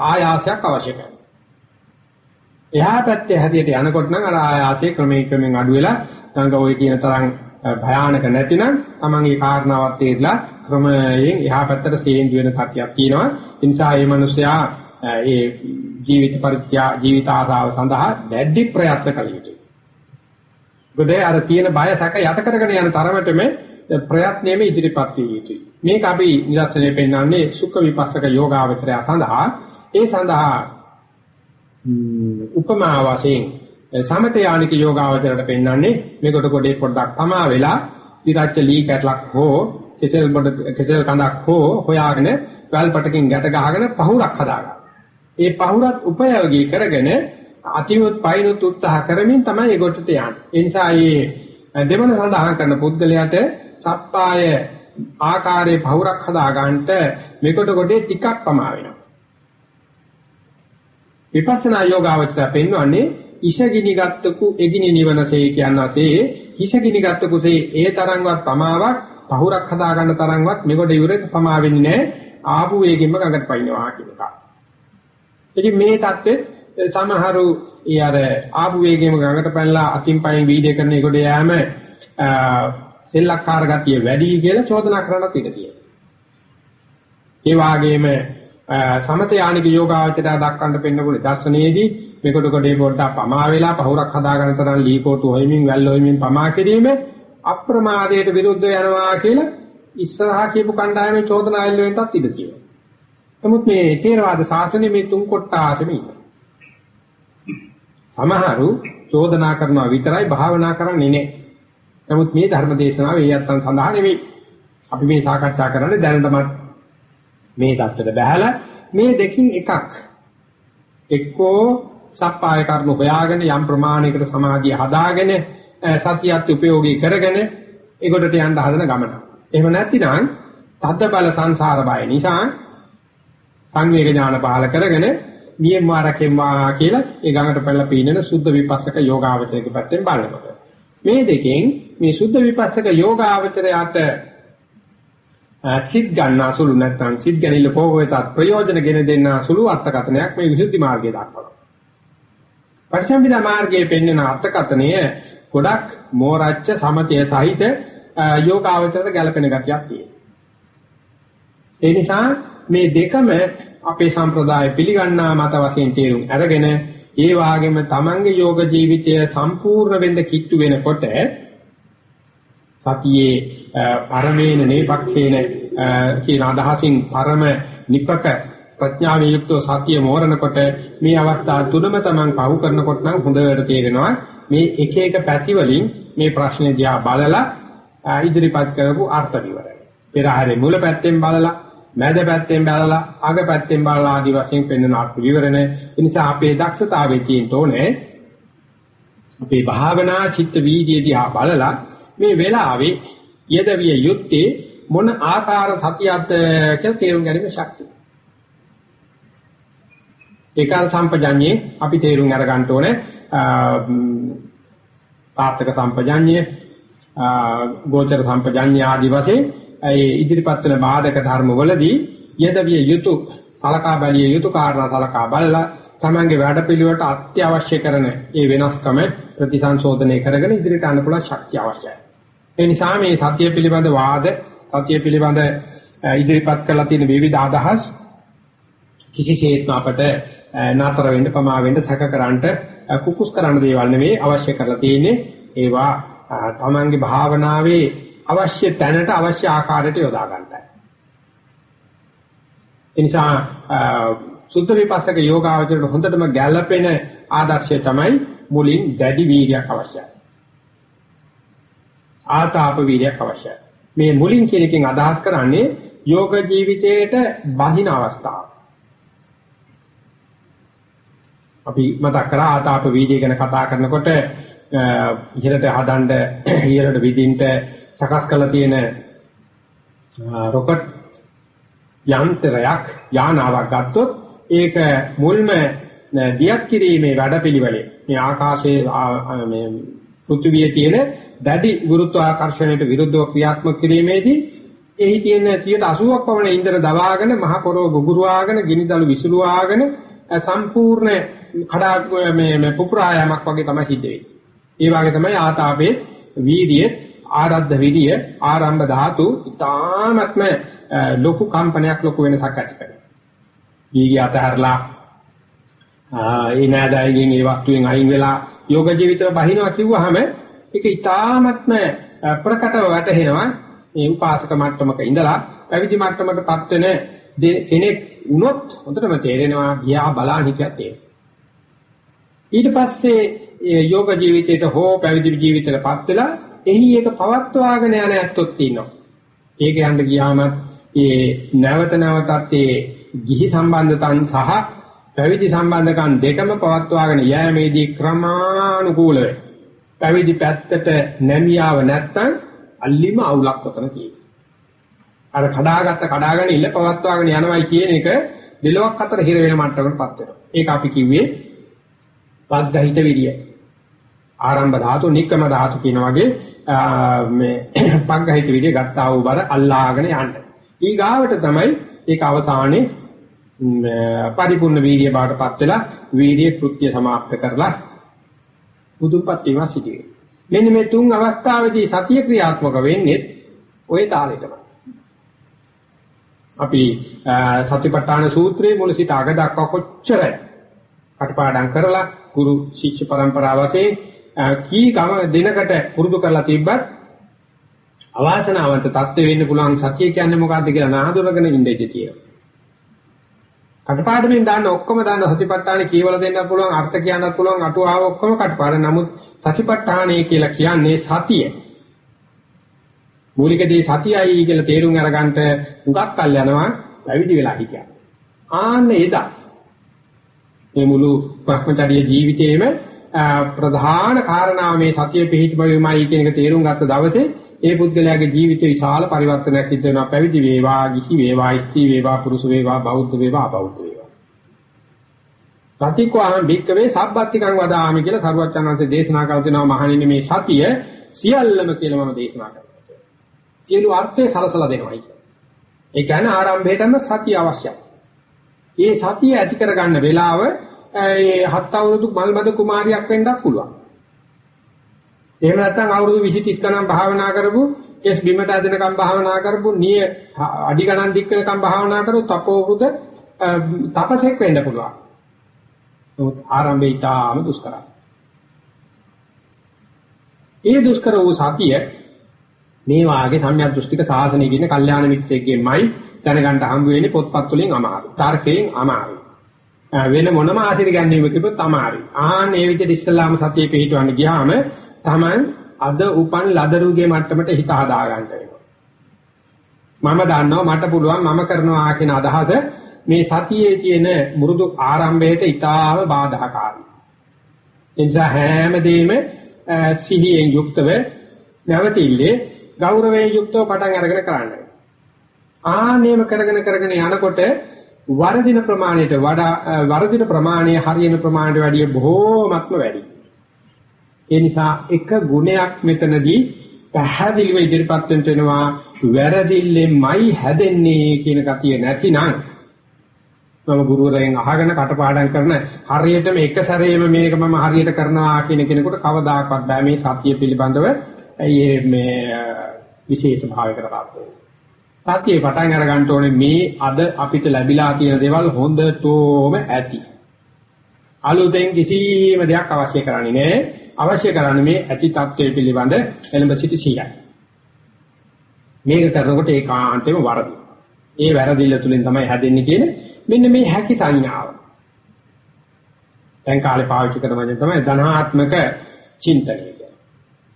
ආයාසයක් අවශ්‍ය කරනවා. එහා පැත්තේ හැදියට යනකොට නම් අර ආයාසයේ ක්‍රමයෙන් ක්‍රමයෙන් අඩු වෙලා ගඟ ওই කියන තරම් භයානක නැතිනම් Taman ඒ කාරණාවත් තේරලා ක්‍රමයෙන් එහා පැත්තට සේන්දු වෙන සත්‍යයක් තියෙනවා. ඒ නිසා මේ මිනිසයා ඒ ජීවිත පරිත්‍යා ජීවිත ආසාව සඳහා දැඩි ප්‍රයත්න කළ යුතුයි. මොකද අර තියෙන බය සැක යට කරගෙන යන තරමටම ප්‍රයත්නෙම ඉදිරිපත් විය යුතුයි. මේක අපි නිදර්ශනය පෙන්වන්නේ සුඛ විපස්සක යෝගාවචරය සඳහා ඒ සඳහා උපමා වශයෙන් සමත යානික යෝගාවචරයට පෙන්වන්නේ මේකට කොටේ පොඩ්ඩක් තමා වෙලා ඉරච්ච ලී කැටලක් හෝ කෙසෙල් බඩ කෙසෙල් කඳක් හෝ හොයාගෙන වැල්පටකින් ගැට ගහගෙන පහුරක් හදාගන්න. ඒ පහුරත් උපයෝගී කරගෙන අතිමුත් පයින්ුත් උත්සාහ කරමින් තමයි ඒකට යන්නේ. ඒ නිසා මේ දෙවන සඳහන් කරන පුද්ගලයාට සප්පාය ආකාරයේ පහුරක් හදා ගන්නට මේකට කොටේ ටිකක් පමා වෙනවා. විපස්සනා යෝගාවචර පෙන්වන්නේ ඉෂගිනි ගත්තකු එගිනි නිවනසේ කියනසේ ඉෂගිනි ගත්තකුසේ ඒ තරම්වත් පමාවක් පහුරක් හදා ගන්න තරම්වත් මේකට ඉවරේ පමා වෙන්නේ නැහැ. ආපු වේගෙම ගඟට පයින්නවා කියන එක. ඉතින් මේ தත්ත්වෙ සමහරු ඒ අර ආපු වේගෙම ගඟට පැනලා අතින් පයින් වීඩියෝ කරන එකට යෑම සෙල්ලක්කාර ගතිය වැඩි කියලා චෝදනා කරන්නත් ඉඩ තියෙනවා. ඒ වගේම සමත යානික යෝගාවචරය දක්වන්න පෙන්නකොට දර්ශනයේදී මේකට කොටේ පොඩ්ඩක් පමා වෙලා පහුරක් හදාගන්න තරම් ලීකෝටු හොයමින් වැල් හොයමින් පමා කිරීම අප්‍රමාදයට විරුද්ධ යනවා කියලා ඉස්සරහා කියපු කණ්ඩායමේ චෝදනා එල්ල වෙන්නත් ඉඩ තියෙනවා. නමුත් මේ තේරවාද ශාසනයේ මේ තුන් කොටාසෙම ඉන්නවා. සමහරු චෝදනා කරනවා විතරයි භාවනා කරන්නේ නැහැ. නමුත් මේ ධර්ම දේශනාව ඒ යත්තන් සඳහා නෙවෙයි. අපි මේ සාකච්ඡා කරන්නේ දැනටමත් මේ தත්තට බහැලා මේ දෙකින් එකක් එක්කෝ සප්පාය කර්ම හොයාගෙන යම් ප්‍රමාණයකට සමාධිය හදාගෙන සතියත් උපයෝගී කරගෙන ඒකට යන්න හදන ගමන. එහෙම නැත්නම් තද්ද බල සංසාර බය නිසා සංවේග ඥාන පහල කරගෙන නියම වාරකෙම්වා කියලා ඒ ගඟට පැනලා පීනන සුද්ධ විපස්සක යෝගාවචරයක පැත්තෙන් බලනකොට මේ දෙකෙන් මේ සුද්ධ විපස්සක යෝගාවචරයට සිත් ගන්නා සුළු නැත්නම් සිත් ගැනීම කෝකෙතත් ප්‍රයෝජන ගෙන දෙන්නා සුළු අර්ථකථනයක් මේ විසුද්ධි මාර්ගයේ දක්වනවා. පරිසම්පදා මාර්ගයේ පෙන්වන අර්ථකථනය ගොඩක් මෝරච්ච සමතය සහිත යෝගාවචරයට ගැලපෙන ගතියක් තියෙනවා. ඒ නිසා මේ දෙකම අපේ සම්ප්‍රදාය පිළිගන්නා මත වශයෙන් තේරුම් අරගෙන ඒ වාගේම තමන්ගේ යෝග ජීවිතය සම්පූර්ණ වෙන්න කිට්ටු වෙනකොට සතියේ පරමේන නේපක්ෂේන කියන අදහසින් පරම නිපක ප්‍රඥාවේ යුක්ත සතිය මෝරනකොට මේ අවස්ථා තුනම තමන් පහු කරනකොට නම් හොඳට තේරෙනවා මේ එක එක පැති වලින් මේ ප්‍රශ්නේ දිහා බලලා ඉදිරිපත් කරපු අර්ථ විවරය. පෙරහැරේ මුල පැත්තෙන් බලලා මැද පැත්තෙන් බලලා අග පැත්තෙන් බලලා ආදි වශයෙන් පෙන්වන අර්ථ විවරණ. ඒ නිසා අපේ දක්ෂතාවයේ තියෙන්න ඕනේ අපේ භාවනා චිත්ත වීදියේ දිහා බලලා මේ වෙලාවේ යෙදවිය යුත්තේ මොන ආකාර සතියක්ද කියලා තේරුම් ගැනීම ශක්තිය. ඒකාර සම්පජඤ්ඤේ අපි තේරුම් අරගන්න ඕනේ පාත්තක සම්පජඤ්ඤය ගෝචර සම්පජඤ්ඤ ආදී වශයෙන් ඒ ඉදිරිපත් වෙන බාධක ධර්ම වලදී යදවිය යුතු සලකා බැලිය යුතු කාරණා සලකා බලලා තමන්ගේ වැඩපිළිවෙලට අත්‍යවශ්‍ය කරන ඒ වෙනස්කම ප්‍රතිසංශෝධනය කරගෙන ඉදිරියට යන්න පුළුවන් ශක්තිය අවශ්‍යයි. ඒ නිසා මේ සත්‍ය පිළිබඳ වාද, සත්‍ය පිළිබඳ ඉදිරිපත් කරලා තියෙන විවිධ අදහස් කිසිසේත්ම අපට නතර වෙන්න පමා වෙන්න සැකකරන්නට කුකුස් කරන්න දේවල් නෙවෙයි අවශ්‍ය කරලා තියෙන්නේ ඒවා තමන්ගේ භාවනාවේ අවශ්‍ය තැනට අවශ්‍ය ආකාරයට යොදා ගන්නයි. ඒ නිසා සුද්ධ විපස්සක යෝගාවචරයට හොඳටම ගැළපෙන ආදර්ශය තමයි මුලින් දැඩි වීර්යයක් අවශ්‍යයි. ආතාප වීර්යයක් අවශ්‍යයි. මේ මුලින් කියන එකෙන් අදහස් කරන්නේ යෝග ජීවිතයේට බහින අවස්ථාව. අපි මතක් කරා ආතාප වීර්යය ගැන කතා කරනකොට ඉහළට හදන්න ඉහළට විදින්ට සකස් කරලා තියෙන රොකට් යන්ත්‍රයක් යානාවක් ගත්තොත් ඒක මුල්ම දියත් කිරීමේ වැඩපිළිවෙලේ මේ ආකාශයේ මේ පෘථිවියේ තියෙන දැඩි ගුරුත්වාකර්ෂණයට විරුද්ධව ක්‍රියාත්මක කිරීමේදී එහි තියෙන 80ක් පමණ ඉන්ධන දවාගෙන මහ පොරව ගුගුරුවාගෙන ගිනිදළු විසුරුවාගෙන සම්පූර්ණ කඩා මේ පුපුරායමක් වගේ තමයි සිද්ධ වෙන්නේ. ඒ වගේ තමයි ආතාපේ වීර්යයේ ආරද්ධ විරිය ආරම්භ ධාතු ඉතාමත්ම ලොකු කම්පනයක් ලොකු වෙනසක් ඇති කරනවා. වීර්ය අතහැරලා ඒ නෑදෑයන්ගෙන් ඒ වස්තුවෙන් අයින් වෙලා යෝග ජීවිතය බහිනවා කිව්වහම ඒක ඉතාමත්ම ප්‍රකටව වැටහෙනවා මේ උපාසක මට්ටමක ඉඳලා පැවිදි මට්ටමකටපත් වෙන කෙනෙක් වුණොත් හොඳටම තේරෙනවා ගියා බලන්න හිටියත් තේරෙනවා. ඊට පස්සේ යෝග ජීවිතයට හෝ පැවිදි ජීවිතයටපත් වෙලා එහි ඒක පවත්වාගෙන යන ඇත්තොත් ඉන්නවා. ඒක යන්න ගියාම ඒ නැවත නැවතත් ඒ ගිහි සම්බන්ධතන් සහ පැවිදි සම්බන්ධකම් දෙකම පවත්වාගෙන යෑමේදී ක්‍රමානුකූලව පැවිදි පැත්තට නැමියාව නැත්තම් අල්ලිම අවුලක් වතන තියෙනවා. අර කඩාගත්ත කඩාගෙන ඉල්ල පවත්වාගෙන යනවයි කියන එක දෙලොක් අතර හිර වෙන මට්ටමකටපත් වෙනවා. ඒක අපි කිව්වේ වග්ගහිත විරිය. ආරම්භ ධාතු, නික්කම ධාතු කියන වගේ මේ පග්ගහිත විදිය ගත්තා වූ බර අල්ලාගෙන යන්න. ඊගාවට තමයි ඒක අවසානයේ පරිපූර්ණ වීර්ය බාටපත් වෙලා වීර්ය කෘත්‍ය સમાප්ත කරලා මුදුන්පත් වීම සිදුවේ. මෙන්න මේ තුන් අවස්ථාවේදී සතිය ක්‍රියාත්මක වෙන්නේ ওই තාලෙටම. අපි සතිපට්ඨාන සූත්‍රයේ මුල සිට අග දක්වා කොච්චර කටපාඩම් කරලා ගුරු ශිෂ්‍ය පරම්පරාව වශයෙන් කී ගම දිනකට පුරුදු කරලා තිබ්බත් අවාසනාවන්ත தත්ත්වෙ වෙන්න පුළුවන් සතිය කියන්නේ මොකක්ද කියලා නාඳුනගෙන ඉඳී තියෙනවා. කටපාඩමින් දාන්න ඔක්කොම දාන්න සතිපට්ඨාන කියවලා දෙන්න පුළුවන් අර්ථ කියන්නත් පුළුවන් අටුවාව ඔක්කොම කටපාඩ නමුත් සතිපට්ඨානය කියලා කියන්නේ සතිය. මූලිකදී සතියයි කියලා තේරුම් අරගන්න හුඟක් කල් යනවා පැවිදි වෙලා හිටියා. ආන්න එදා මේ මුළු භ්‍රමචර්ය ජීවිතේම ප්‍රධාන කාරණාව මේ සතිය පිහිටවීමයි කියන එක තේරුම් ගත්ත දවසේ ඒ පුද්ගලයාගේ ජීවිතේ විශාල පරිවර්තනයක් සිද්ධ වෙනවා. පැවිදි වේවා ගිහි වේවා ස්ත්‍රී වේවා පුරුෂ වේවා බෞද්ධ වේවා අබෞද්ධ වේවා. සතිකෝහං භික්කවේ සබ්බත්තිකං වදාමි කියලා සරුවච්චන්වන්සේ දේශනා කර දෙනවා මහණෙනි මේ සතිය සියල්ලම කියලා මම දේශනා කරනවා සියලු අර්ථය සලසලා දෙනවායි ඒ කියන්නේ ආරම්භයටම සතිය අවශ්‍යයි. මේ සතිය ඇති කරගන්න වෙලාව ඒ හත් අවුරුදු මල්බද කුමාරියක් වෙන්නත් පුළුවන්. එහෙම නැත්නම් අවුරුදු 20 30 ගණන් භාවනා කරපු කෙස් බිමට ඇදෙනකම් භාවනා කරපු නිය අඩි ගණන් දික් වෙනකම් භාවනා කරපු තපෝවෘද තපසෙක් වෙන්න පුළුවන්. නමුත් ආරම්භය ඊටාම දුෂ්කරයි. ඒ දුෂ්කර වූ සතිය මේ වාගේ සම්‍යක් දෘෂ්ටික සාධනෙ කියන කල්යාණ මිත්‍රයෙක්ගෙන්මයි දැනගන්න හම්බ වෙන්නේ පොත්පත් වලින් අමාරු. තර්කයෙන් අමාරු. වෙන මොනම ආශිර්වාදයක් අමාරුයි. ආන් මේ විදිහට ඉස්සල්ලාම සතිය පිළිටවන්න ගියාම Taman අද උපන් ලදරුගේ මට්ටමට හිත හදා ගන්න වෙනවා. මම දන්නවා මට පුළුවන් මම කරනවා කියන අදහස මේ සතියේ තියෙන මුරුදු ආරම්භයට ඊටාව බාධාකාරී. ඒ නිසා හැමදේම සිහියෙන් යුක්තව නැවතිල්ලේ ගෞරවයෙන් යුක්තව පටන් අරගෙන කරන්න. ආනේම කරගෙන කරගෙන යනකොට වරදින ප්‍රමාණයට වඩා වරදින ප්‍රමාණය හරියන ප්‍රමාණයට වැඩිය බොහෝමත්ම වැඩි. ඒ නිසා එක ගුණයක් මෙතනදී පැහැදිලිව ඉදිරිපත් වෙනවා. වැරදිල්ලෙන්මයි හැදෙන්නේ කියන කතිය නැතිනම් මම ගුරුවරයන් අහගෙන කටපාඩම් කරන හරියටම එක සැරේම මේක මම හරියට කරනවා කියන කෙනෙකුට කවදාකවත් බෑ. මේ සත්‍ය පිළිබඳව මේ විශේෂ භාවයකට පාත් වෙනවා සත්‍යය පටන් අර ගන්න ඕනේ මේ අද අපිට ලැබිලා තියෙන දේවල් හොඳටම ඇති. අලුතෙන් කිසිම දෙයක් අවශ්‍ය කරන්නේ නැහැ. අවශ්‍ය කරන්නේ මේ ඇති தත්ත්වය පිළිබඳ එළඹ සිටි සීයයි. මේක කරනකොට ඒකාන්තයෙන්ම වරදි. ඒ වැරදිල්ල තුලින් තමයි හැදෙන්නේ කියන මෙන්න මේ හැකි සංඥාව. දැන් කාලේ පාවිච්චි කරන වචන තමයි ධනාත්මක චින්තනය කියන්නේ.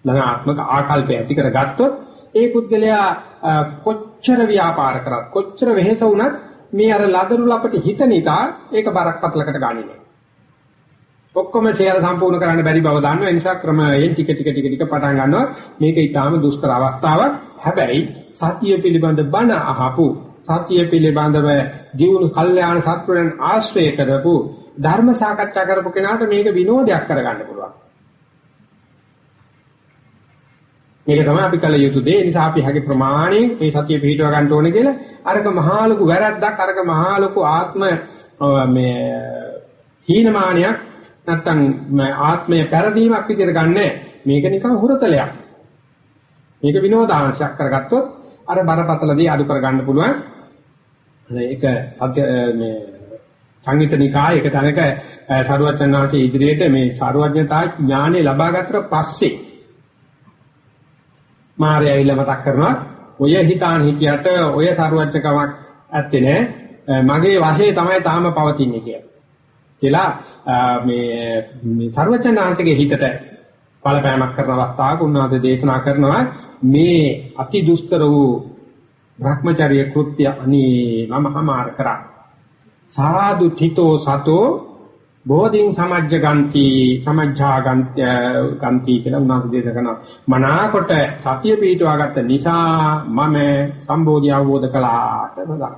ධනාත්මක ආකල්පය ඇති කරගත්තොත් ඒ පුද්ගලයා කොච්චර ව්‍යාපාර කරත් කොච්චර වෙහෙස වුණත් මේ අර ලදරු ලපටි හිත නිසා ඒක බරක් පතලකට ගන්නේ නැහැ. ඔක්කොම සියල්ල සම්පූර්ණ කරන්න බැරි බව දන්නවා. ඒ නිසා ක්‍රමයෙන් ටික ටික ටික ටික පටන් ගන්නවා. මේක ඊටාම දුෂ්කර අවස්ථාවක්. හැබැයි සතිය පිළිබඳ බණ අහපු සතිය පිළිබඳව දියුණු කල්යාණ සත්වයන් ආශ්‍රය කරපු ධර්ම සාකච්ඡා කරපු කෙනාට මේක විනෝදයක් කරගන්න පුළුවන්. මේක තමයි අපි කල යුතු දේ. ඒ නිසා අපි හැකි ප්‍රමාණයෙන් මේ සතිය පිළිටව ගන්න ඕනේ කියලා අරක මහා ලොකු වැරද්දක් අරක මහා ලොකු ආත්ම මේ හීනමානයක් නැත්තම් ආත්මය පෙරදීමක් විදිහට ගන්නෑ. මේක නිකන් හුරතලයක්. මේක විනෝදාංශයක් කරගත්තොත් අර බරපතලදී අඩු කරගන්න පුළුවන්. ඒක සත්‍ය මේ සංගීතනිකාය එක තැනක සරුවචන් වහන්සේ ඉදිරියට මේ සරුවඥතා ඥානෙ ලබා ගත්තට පස්සේ මාර්ය ඇවිල්ලා මතක් කරනවා ඔය හිතාන හිටියට ඔය සරුවචකමක් ඇත්තේ නෑ මගේ වශයේ තමයි තාම පවතින්නේ කියලා. කියලා මේ මේ සර්වචනාංශගේ හිතට බලපෑමක් කරන අවස්ථාවක උන්වහන්සේ දේශනා කරනවා මේ අති දුෂ්කර වූ භ්‍රමචර්ය කෘත්‍ය අනී මමහමාර කරා සාදු තිතෝ සතෝ බෝධින් සමජ්ජ ගන්ති සමජ්ජා ගන්ති ගන්ති කියලා උන්වහන්සේ දේශනා කරනවා මනාකොට සතිය පිටවා ගත්ත නිසා මම සම්බෝධි අවබෝධ කළා කියලා.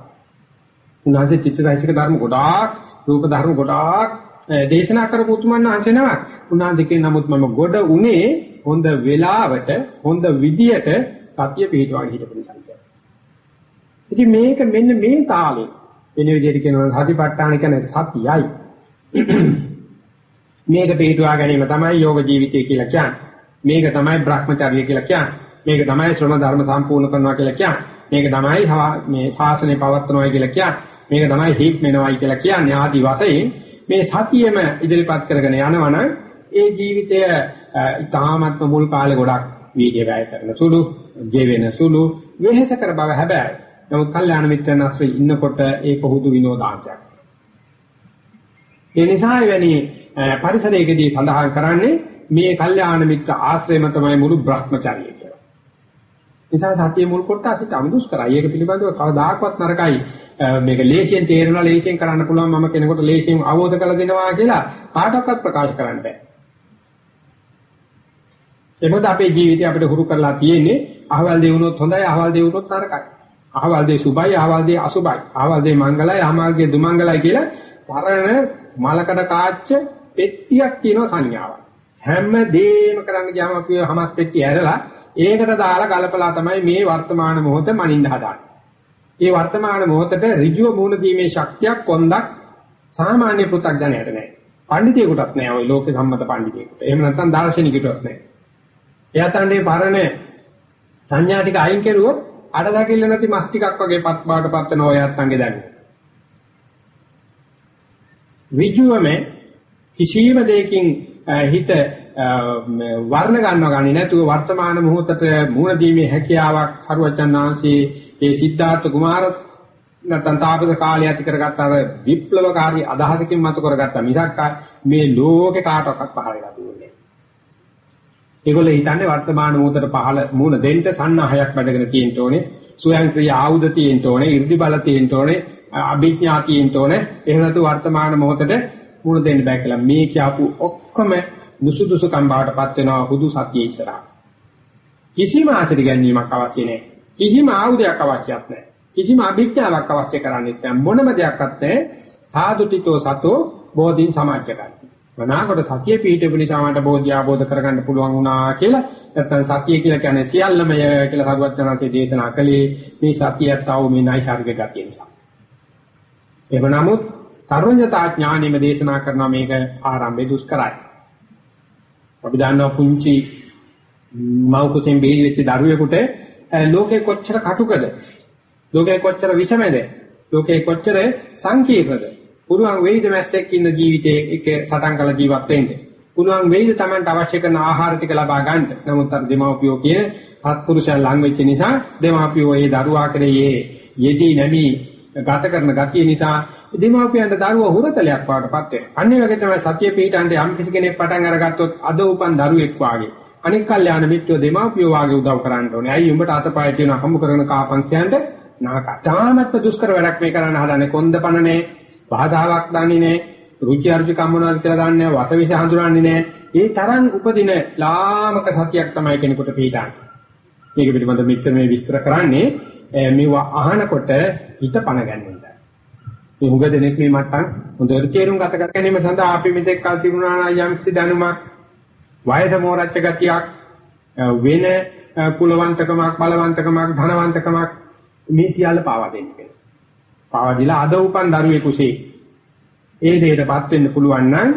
උන්වහන්සේ චිත්තයිසික ධර්ම ගොඩාක් රූප ධර්ම ගොඩාක් දේශනා කරපු උතුමන් වහන්සේ නම උන්වහන්සේ කියන නමුත් මම ගොඩ උනේ හොඳ වෙලාවට හොඳ විදියට සතිය පිටවගෙන හිටපු නිසා. ඉතින් මේක මෙන්න මේ තාලේ වෙන විදිහට කියනවා සතිපට්ඨාන කියන්නේ සතියයි. මේක පිටුවා ගැනීම තමයි යෝග ජීවිතය කියලා කියන්නේ. මේක තමයි Brahmacharya කියලා කියන්නේ. මේක තමයි ශ්‍රම ධර්ම සම්පූර්ණ කරනවා කියලා කියන්නේ. මේක තමයි මේ ශාසනය පවත්වනවා කියලා කියන්නේ. මේක තමයි හික් වෙනවයි කියලා කියන්නේ ආදි වශයෙන් මේ සතියෙම ඉදිරිපත් කරගෙන යනවනම් ඒ ජීවිතය ඉතාමත්ම මුල් කාලේ ගොඩක් වීර්ය වැය කරන සුළු, ජීවෙන සුළු, වෙහෙස කර බව හැබැයි. නමුත් කල්යාණ මිත්‍රයන් අස්සේ ඉන්නකොට ඒක හුදු විනෝදාංශයක්. ඒ නිසා එවැනි පරිසරයකදී සඳහන් කරන්නේ මේ කල්යාණ මිත්‍ර ආශ්‍රයම තමයි මුළු Brahmacharya කියලා. නිසා සතිය මුල් කොට අසිත අමුදුස් කරයි. ඒක පිළිබඳව කවදාකවත් නරකයි. මේක ලේසියෙන් තේරෙනවා ලේසියෙන් කරන්න පුළුවන් මම කෙනෙකුට ලේසියෙන් අවබෝධ කරලා දෙනවා කියලා කාටවත් ප්‍රකාශ කරන්න බෑ. එතකොට අපේ ජීවිතය අපිට හුරු කරලා තියෙන්නේ අහවල් දේ වුණොත් හොඳයි අහවල් දේ වුණොත් නරකයි. අහවල් දේ සුභයි අහවල් දේ අසුභයි. අහවල් දේ මංගලයි අහවල් දේ දුමංගලයි කියලා පරණ මලකඩ කාච්ච පෙට්ටියක් කියන සංඥාවක්. හැම දෙයක්ම කරන්න ගියාම අපි හමස් පෙට්ටිය ඇරලා ඒකට දාලා ගලපලා තමයි මේ වර්තමාන මොහොත මනින්න හදාන්නේ. ඒ වර්තමාන මොහොතට ඍජුව මුහුණ දීමේ ශක්තියක් කොන්දක් සාමාන්‍ය පෘථග්ජනයට නැහැ. පඬිතියෙකුටත් නැහැ ওই ලෝක සම්මත පඬිතියෙකුට. එහෙම නැත්නම් දාර්ශනිකයෙකුටත් නැහැ. එයා තන්නේ පරණ සංඥා ටික අයින් කරුවොත් අඩදකිල්ල නැති මස් ටිකක් වගේ පත් බාට පත් වෙන ඔය අත්ංගේ දැනෙන. ඍජුවම කිසියම් දෙයකින් හිත වර්ණ ගන්නව ගන්නේ නැතුව වර්තමාන මොහොතට මුහුණ දීමේ හැකියාවක් සරුවචනාංශී ඒ සිද්ධාර්ථ කුමාර නැත්නම් තාපස කාලය ඇති කරගත්ත අර විප්ලවකාරී අදහසකින් මතු කරගත්ත මිසක් මේ ලෝකේ කාටවත් පහල වෙලා දුන්නේ. ඒගොල්ලෝ හිතන්නේ වර්තමාන මොහොතට පහල මූණ දෙන්න සන්නහයක් වැඩගෙන තියෙන්න ඕනේ. ස්වයංක්‍රීය ආයුධ තියෙන්න ඕනේ, 이르දි බල තියෙන්න ඕනේ, අභිඥා තියෙන්න ඕනේ. එහෙම නැතු වර්තමාන මොහොතට මූණ දෙන්න බෑ කියලා මේ කියපු ඔක්කොම නුසුදුසුකම් බවටපත් වෙනවා හුදු සතිය ඉස්සරහා. කිසිම ආශ්‍රය ගැනීමක් අවශ්‍ය නැහැ. කිසිම ආයුධයක් අවශ්‍යත් නැහැ. කිසිම අභිඥාවක් අවශ්‍ය කරන්නේ නැහැ. මොනම දෙයක්වත් නැහැ. සාදුතිතෝ සතෝ බෝධින් සමාජ්ජකන්ති. මනාකොට සතිය පිහිටපු නිසා මට බෝධිය ආબોධ කරගන්න පුළුවන් වුණා කියලා නැත්නම් සතිය කියලා කියන්නේ සියල්ලමය කියලා භගවත්වහන්සේ දේශනා කළේ මේ සතියත් ආව මේ නයිසાર્ගික ගතිය නිසා. එහෙම නමුත් තරවඤ්ඤතා ඥානෙම දේශනා කරනවා මේක ආරම්භයේ දුෂ්කරයි. අපි දන්නවා පුංචි මව් කුසෙන් බේරි වෙච්ච දරුවෙකුට ලෝකේ කොච්චර කටුකද ලෝකේ කොච්චර විෂමද ලෝකේ කොච්චර සංකීර්ණද පුළුවන් වෙයිද මැස්සෙක් ඉන්න ජීවිතයේ එක සටන් කළ ජීවත් වෙන්න. පුළුවන් වෙයිද Tamanට අවශ්‍ය කරන ආහාර ටික ලබා ගන්න. නමුත් අර දෙමව්පියෝ කියන සත්පුරුෂයන් ලං වෙච්ච නිසා දෙමව්පියෝ ඒ දරුවා කරේ යෙදී නැමි ගත කරන ගතිය නිසා දෙමව්පියන්ට දරුවා හුරතලයක් වඩටපත් වෙනවා. අන්නේ වගේ තමයි සතිය පිටාන්ට යම් කිසි කෙනෙක් පටන් අරගත්තොත් අද උපන් දරුවෙක් වාගේ අනික් කල්යාණ මිත්‍රයෝ දෙමාපියෝ වාගේ උදව් කරන්න ඕනේ. ඇයි උඹට අතපය තියෙන හම්බ කරන කාපන් කියන්ට නාකටාමත් දුෂ්කර වැඩක් මේ කරන්න හදන්නේ කොන්දපණනේ භාෂාවක් දන්නේ නැහැ. රුචි අරුචිකම් මොනවද කියලා දන්නේ නැහැ. වසවිස හඳුනන්නේ නැහැ. ඒ තරම් උපදින ලාමක සතියක් තමයි කෙනෙකුට පිටාන්නේ. මේක පිළිබඳව මෙච්චර මේ විස්තර කරන්නේ මේව අහනකොට හිත පණ ගැන්වෙන්න. මේ හුඟ දෙනෙක් මේ මට්ටම් හොඳට තේරුම් ගත කර ගැනීම සඳහා අපි මෙතෙක් කල් තිබුණා නම් යම්කිසි දැනුමක් වයස මෝරච්ච ගතියක් වෙන කුලවන්තකමක් බලවන්තකමක් ධනවන්තකමක් මේ සියල්ල පාවා දෙන්න කියලා. පාවා දීලා අද උපන් දරුවේ කුසේ ඒ දෙයටපත් වෙන්න පුළුවන් නම්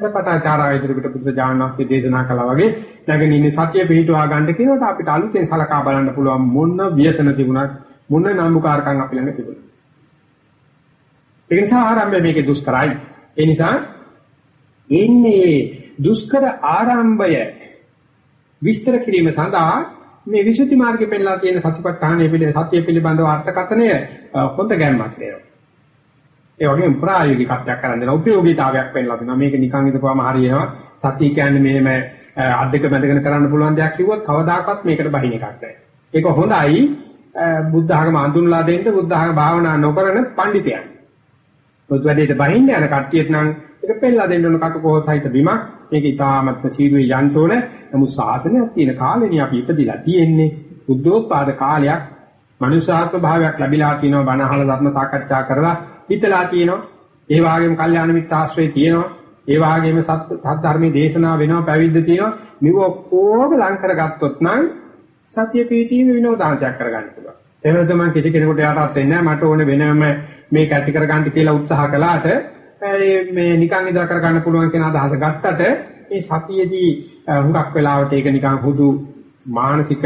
රපතාචාරා ඉදිරියට බුද්ධ ඥානවත් දේශනා කළා වගේ නැගෙන ඉන්නේ සතිය පිළිටවා ගන්න කියනකොට අපිට අලුතෙන් සලකා බලන්න පුළුවන් මොන ව්‍යසන තිබුණත් මොන නම්බුකාරකම් අපි ළඟ තිබුණා. ඒ නිසා ආරම්භය මේකේ දුෂ්කරයි. ඒ නිසා එන්නේ දුෂ්කර ආරම්භය විස්තර කිරීම සඳහා මේ විසුද්ධි මාර්ගයේ පෙන්නලා තියෙන සතිපට්ඨානය පිළිබඳ සත්‍ය පිළිබඳව අර්ථකථනය හොඳ ගැම්මක් දෙනවා. ඒ වගේම ප්‍රායෝගිකත්වයක් කරන්න දෙනවා. උපයෝගීතාවයක් පෙන්නලා දෙනවා. මේක නිකන් ඉදපුවාම හරියනවා. සතිය කියන්නේ මෙහෙම අද්දක බැඳගෙන කරන්න පුළුවන් දෙයක් කිව්වොත් කවදාකවත් මේකට බහින එකක් නැහැ. ඒක හොඳයි බුද්ධ ආගම අඳුන්ලා දෙන්න බුද්ධ ආගම භාවනා නොකරන පඬිතයන්. පොත් වැඩේට බහින්න යන කට්ටියට නම් ඒක පෙන්නලා දෙන්න ඕන කටකෝසහිත බිමක්. මේක ඉතාමත්ම සීරුවේ යන්න ඕන. නමුත් ශාසනයක් තියෙන කාලෙනේ අපි ඉපදිලා තියෙන්නේ. බුද්ධෝත්පාද කාලයක් මනුෂ්‍යාත්ම භාවයක් ලැබිලා තියෙනවා බණ අහලා ධර්ම සාකච්ඡා කරලා හිතලා තියෙනවා. ඒ වගේම කල්යාණ මිත්‍ර ආශ්‍රය තියෙනවා. ඒ වගේම සත් ධර්මයේ දේශනා වෙනවා පැවිද්ද තියෙනවා. මෙව ඔක්කොම ලං කරගත්තොත් නම් සතිය පිටීම විනෝදාංශයක් කරගන්න පුළුවන්. එහෙම තමයි කිසි කෙනෙකුට යටත් වෙන්නේ නැහැ. මට ඕනේ වෙනම මේක ඇති කරගන්න කියලා උත්සාහ කළාට මේ නිකන් ඉඳලා කරගන්න පුළුවන් කියන අදහස ගත්තට මේ සතියේදී හුඟක් වෙලාවට ඒක නිකන් හුදු මානසික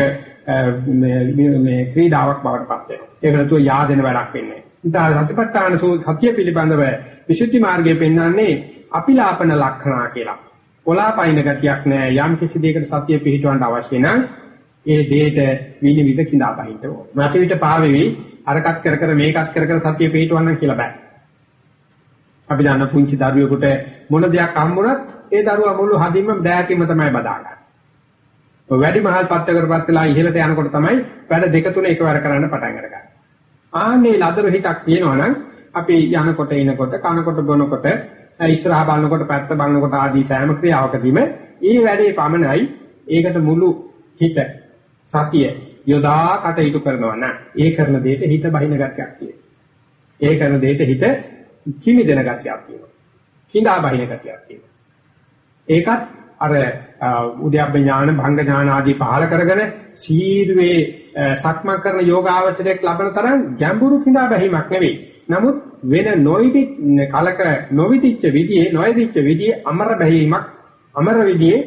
මේ ක්‍රීඩාවක් බවට පත් වෙනවා. ඒක නැතුව yaadෙන වැඩක් වෙන්නේ. ඉතින් සතිපට්ඨාන සතිය පිළිබඳව විසුද්ධි මාර්ගයේ පෙන්වන්නේ අපිලාපන ලක්ෂණා කියලා. කොලාපයින් ගතියක් නෑ යම් කිසි දෙයකට සතිය පිහිටවන්න අවශ්‍ය නම් ඒ දෙයට විනිවිද කිඳා බහින්න ඕන. නැති විට පාවෙවි අරකට කර කර මේකත් කර කර සතිය පිහිටවන්න කියලා බෑ. අපි දන්න පුංචි දරුවෙකුට මොන දෙයක් හම්බුනත් ඒ දරුවා මුළු හදින්ම දෑකින්ම තමයි බදාගන්නේ. වැඩි මහල් පත්තකරපත් වෙලා ඉහළට යනකොට තමයි වැඩ දෙක තුන එකවර කරන්න පටන් අරගන්නේ. ආන්නේ ලදරු හිතක් තියෙනවනම් අපි යනකොට එනකොට කනකොට බොනකොට ඉස්සරහා බලනකොට පැත්ත බලනකොට ආදී සෑම ක්‍රියාවකදීම ඒ වැඩේ පමණයි ඒකට මුළු හිත සතිය යොදා කටයුතු කරනවා නම් ඒ කරන දෙයට හිත බහින ගතියක් තියෙනවා. ඒ කරන දෙයට හිත කිමිදෙන ගතියක් තියෙනවා. හිඳා බහින ගතියක් තියෙනවා. ඒකත් අර උද්‍යප්ප ඥාන භංග ඥාන ආදී පහල කරගෙන සීරුවේ සක්මන් කරන යෝගාවචරයක් ලබන තරම් ගැඹුරු කිඳා බැහිමක් නෙවෙයි. නමුත් වෙන නොයිටි කලක නොවිතිච්ච විදියේ නොයදිච්ච විදියේ අමර බැහිමක් අමර විදියේ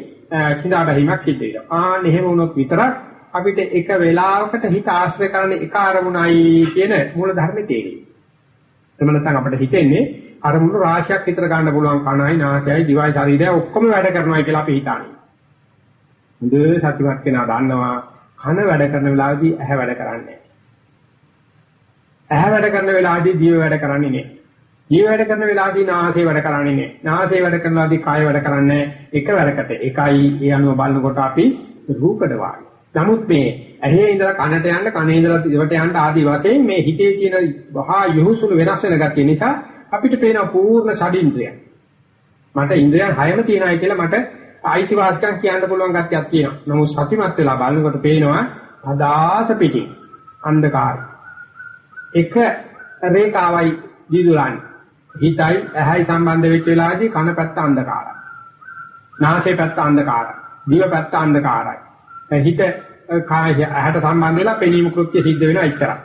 කිඳා බැහිමක් සිද්ධ වෙනවා. ආන් එහෙම වුණොත් විතරක් අපිට එක වෙලාවකට හිත ආශ්‍රය කරන එක අරමුණයි කියන මූල ධර්මයේ තේරෙයි. එහෙම නැත්නම් අපිට හිතෙන්නේ අරමුණු රාශියක් විතර ගන්න පුළුවන් කණයි නාසයයි දිවයි ශරීරයයි ඔක්කොම වැඩ කරනවා කියලා අපි හිතන්නේ. හොඳ සතිවත් කෙනා දන්නවා කන වැඩ කරන වෙලාවදී ඇහැ වැඩ කරන්නේ ඇහැ වැඩ කරන වෙලාවදී දිව වැඩ කරන්නේ නෑ. දිව වැඩ කරන වෙලාවදී නාසය වැඩ කරන්නේ නෑ. නාසය වැඩ කරන වෙලාවදී කය වැඩ කරන්නේ එක වැඩකට. එකයි ඒ අනුව බලනකොට අපි රූපඩ වාගේ. නමුත් මේ ඇහි ඉඳලා කනට යන්න කනේ ඉඳලා දිවට යන්න ආදී වශයෙන් මේ හිතේ තියෙන වහා යහුසුළු වෙනස් වෙන ගතිය නිසා අපිට පේන පූර්ණ ෂඩින්ද්‍රය. මට ඉන්ද්‍රයන් හයම තියෙනයි කියලා මට ආයිතිවාසිකම් කියන්න පුළුවන් ගතියක් තියෙනවා. නමුත් සතිමත් වෙලා බලනකොට පේනවා අදාස පිටි අන්ධකාරය. එක රේඛාවයි දීදුලන්නේ. හිතයි ඇහැයි සම්බන්ධ වෙච්ච වෙලාවේදී කන පැත්ත අන්ධකාරයි. නාසය පැත්ත අන්ධකාරයි. දිව පැත්ත අන්ධකාරයි. හිත කාය ඇහැට සම්බන්ධ වෙලා පෙනීම කෘත්‍ය සිද්ධ වෙනවා ඉච්චරයි.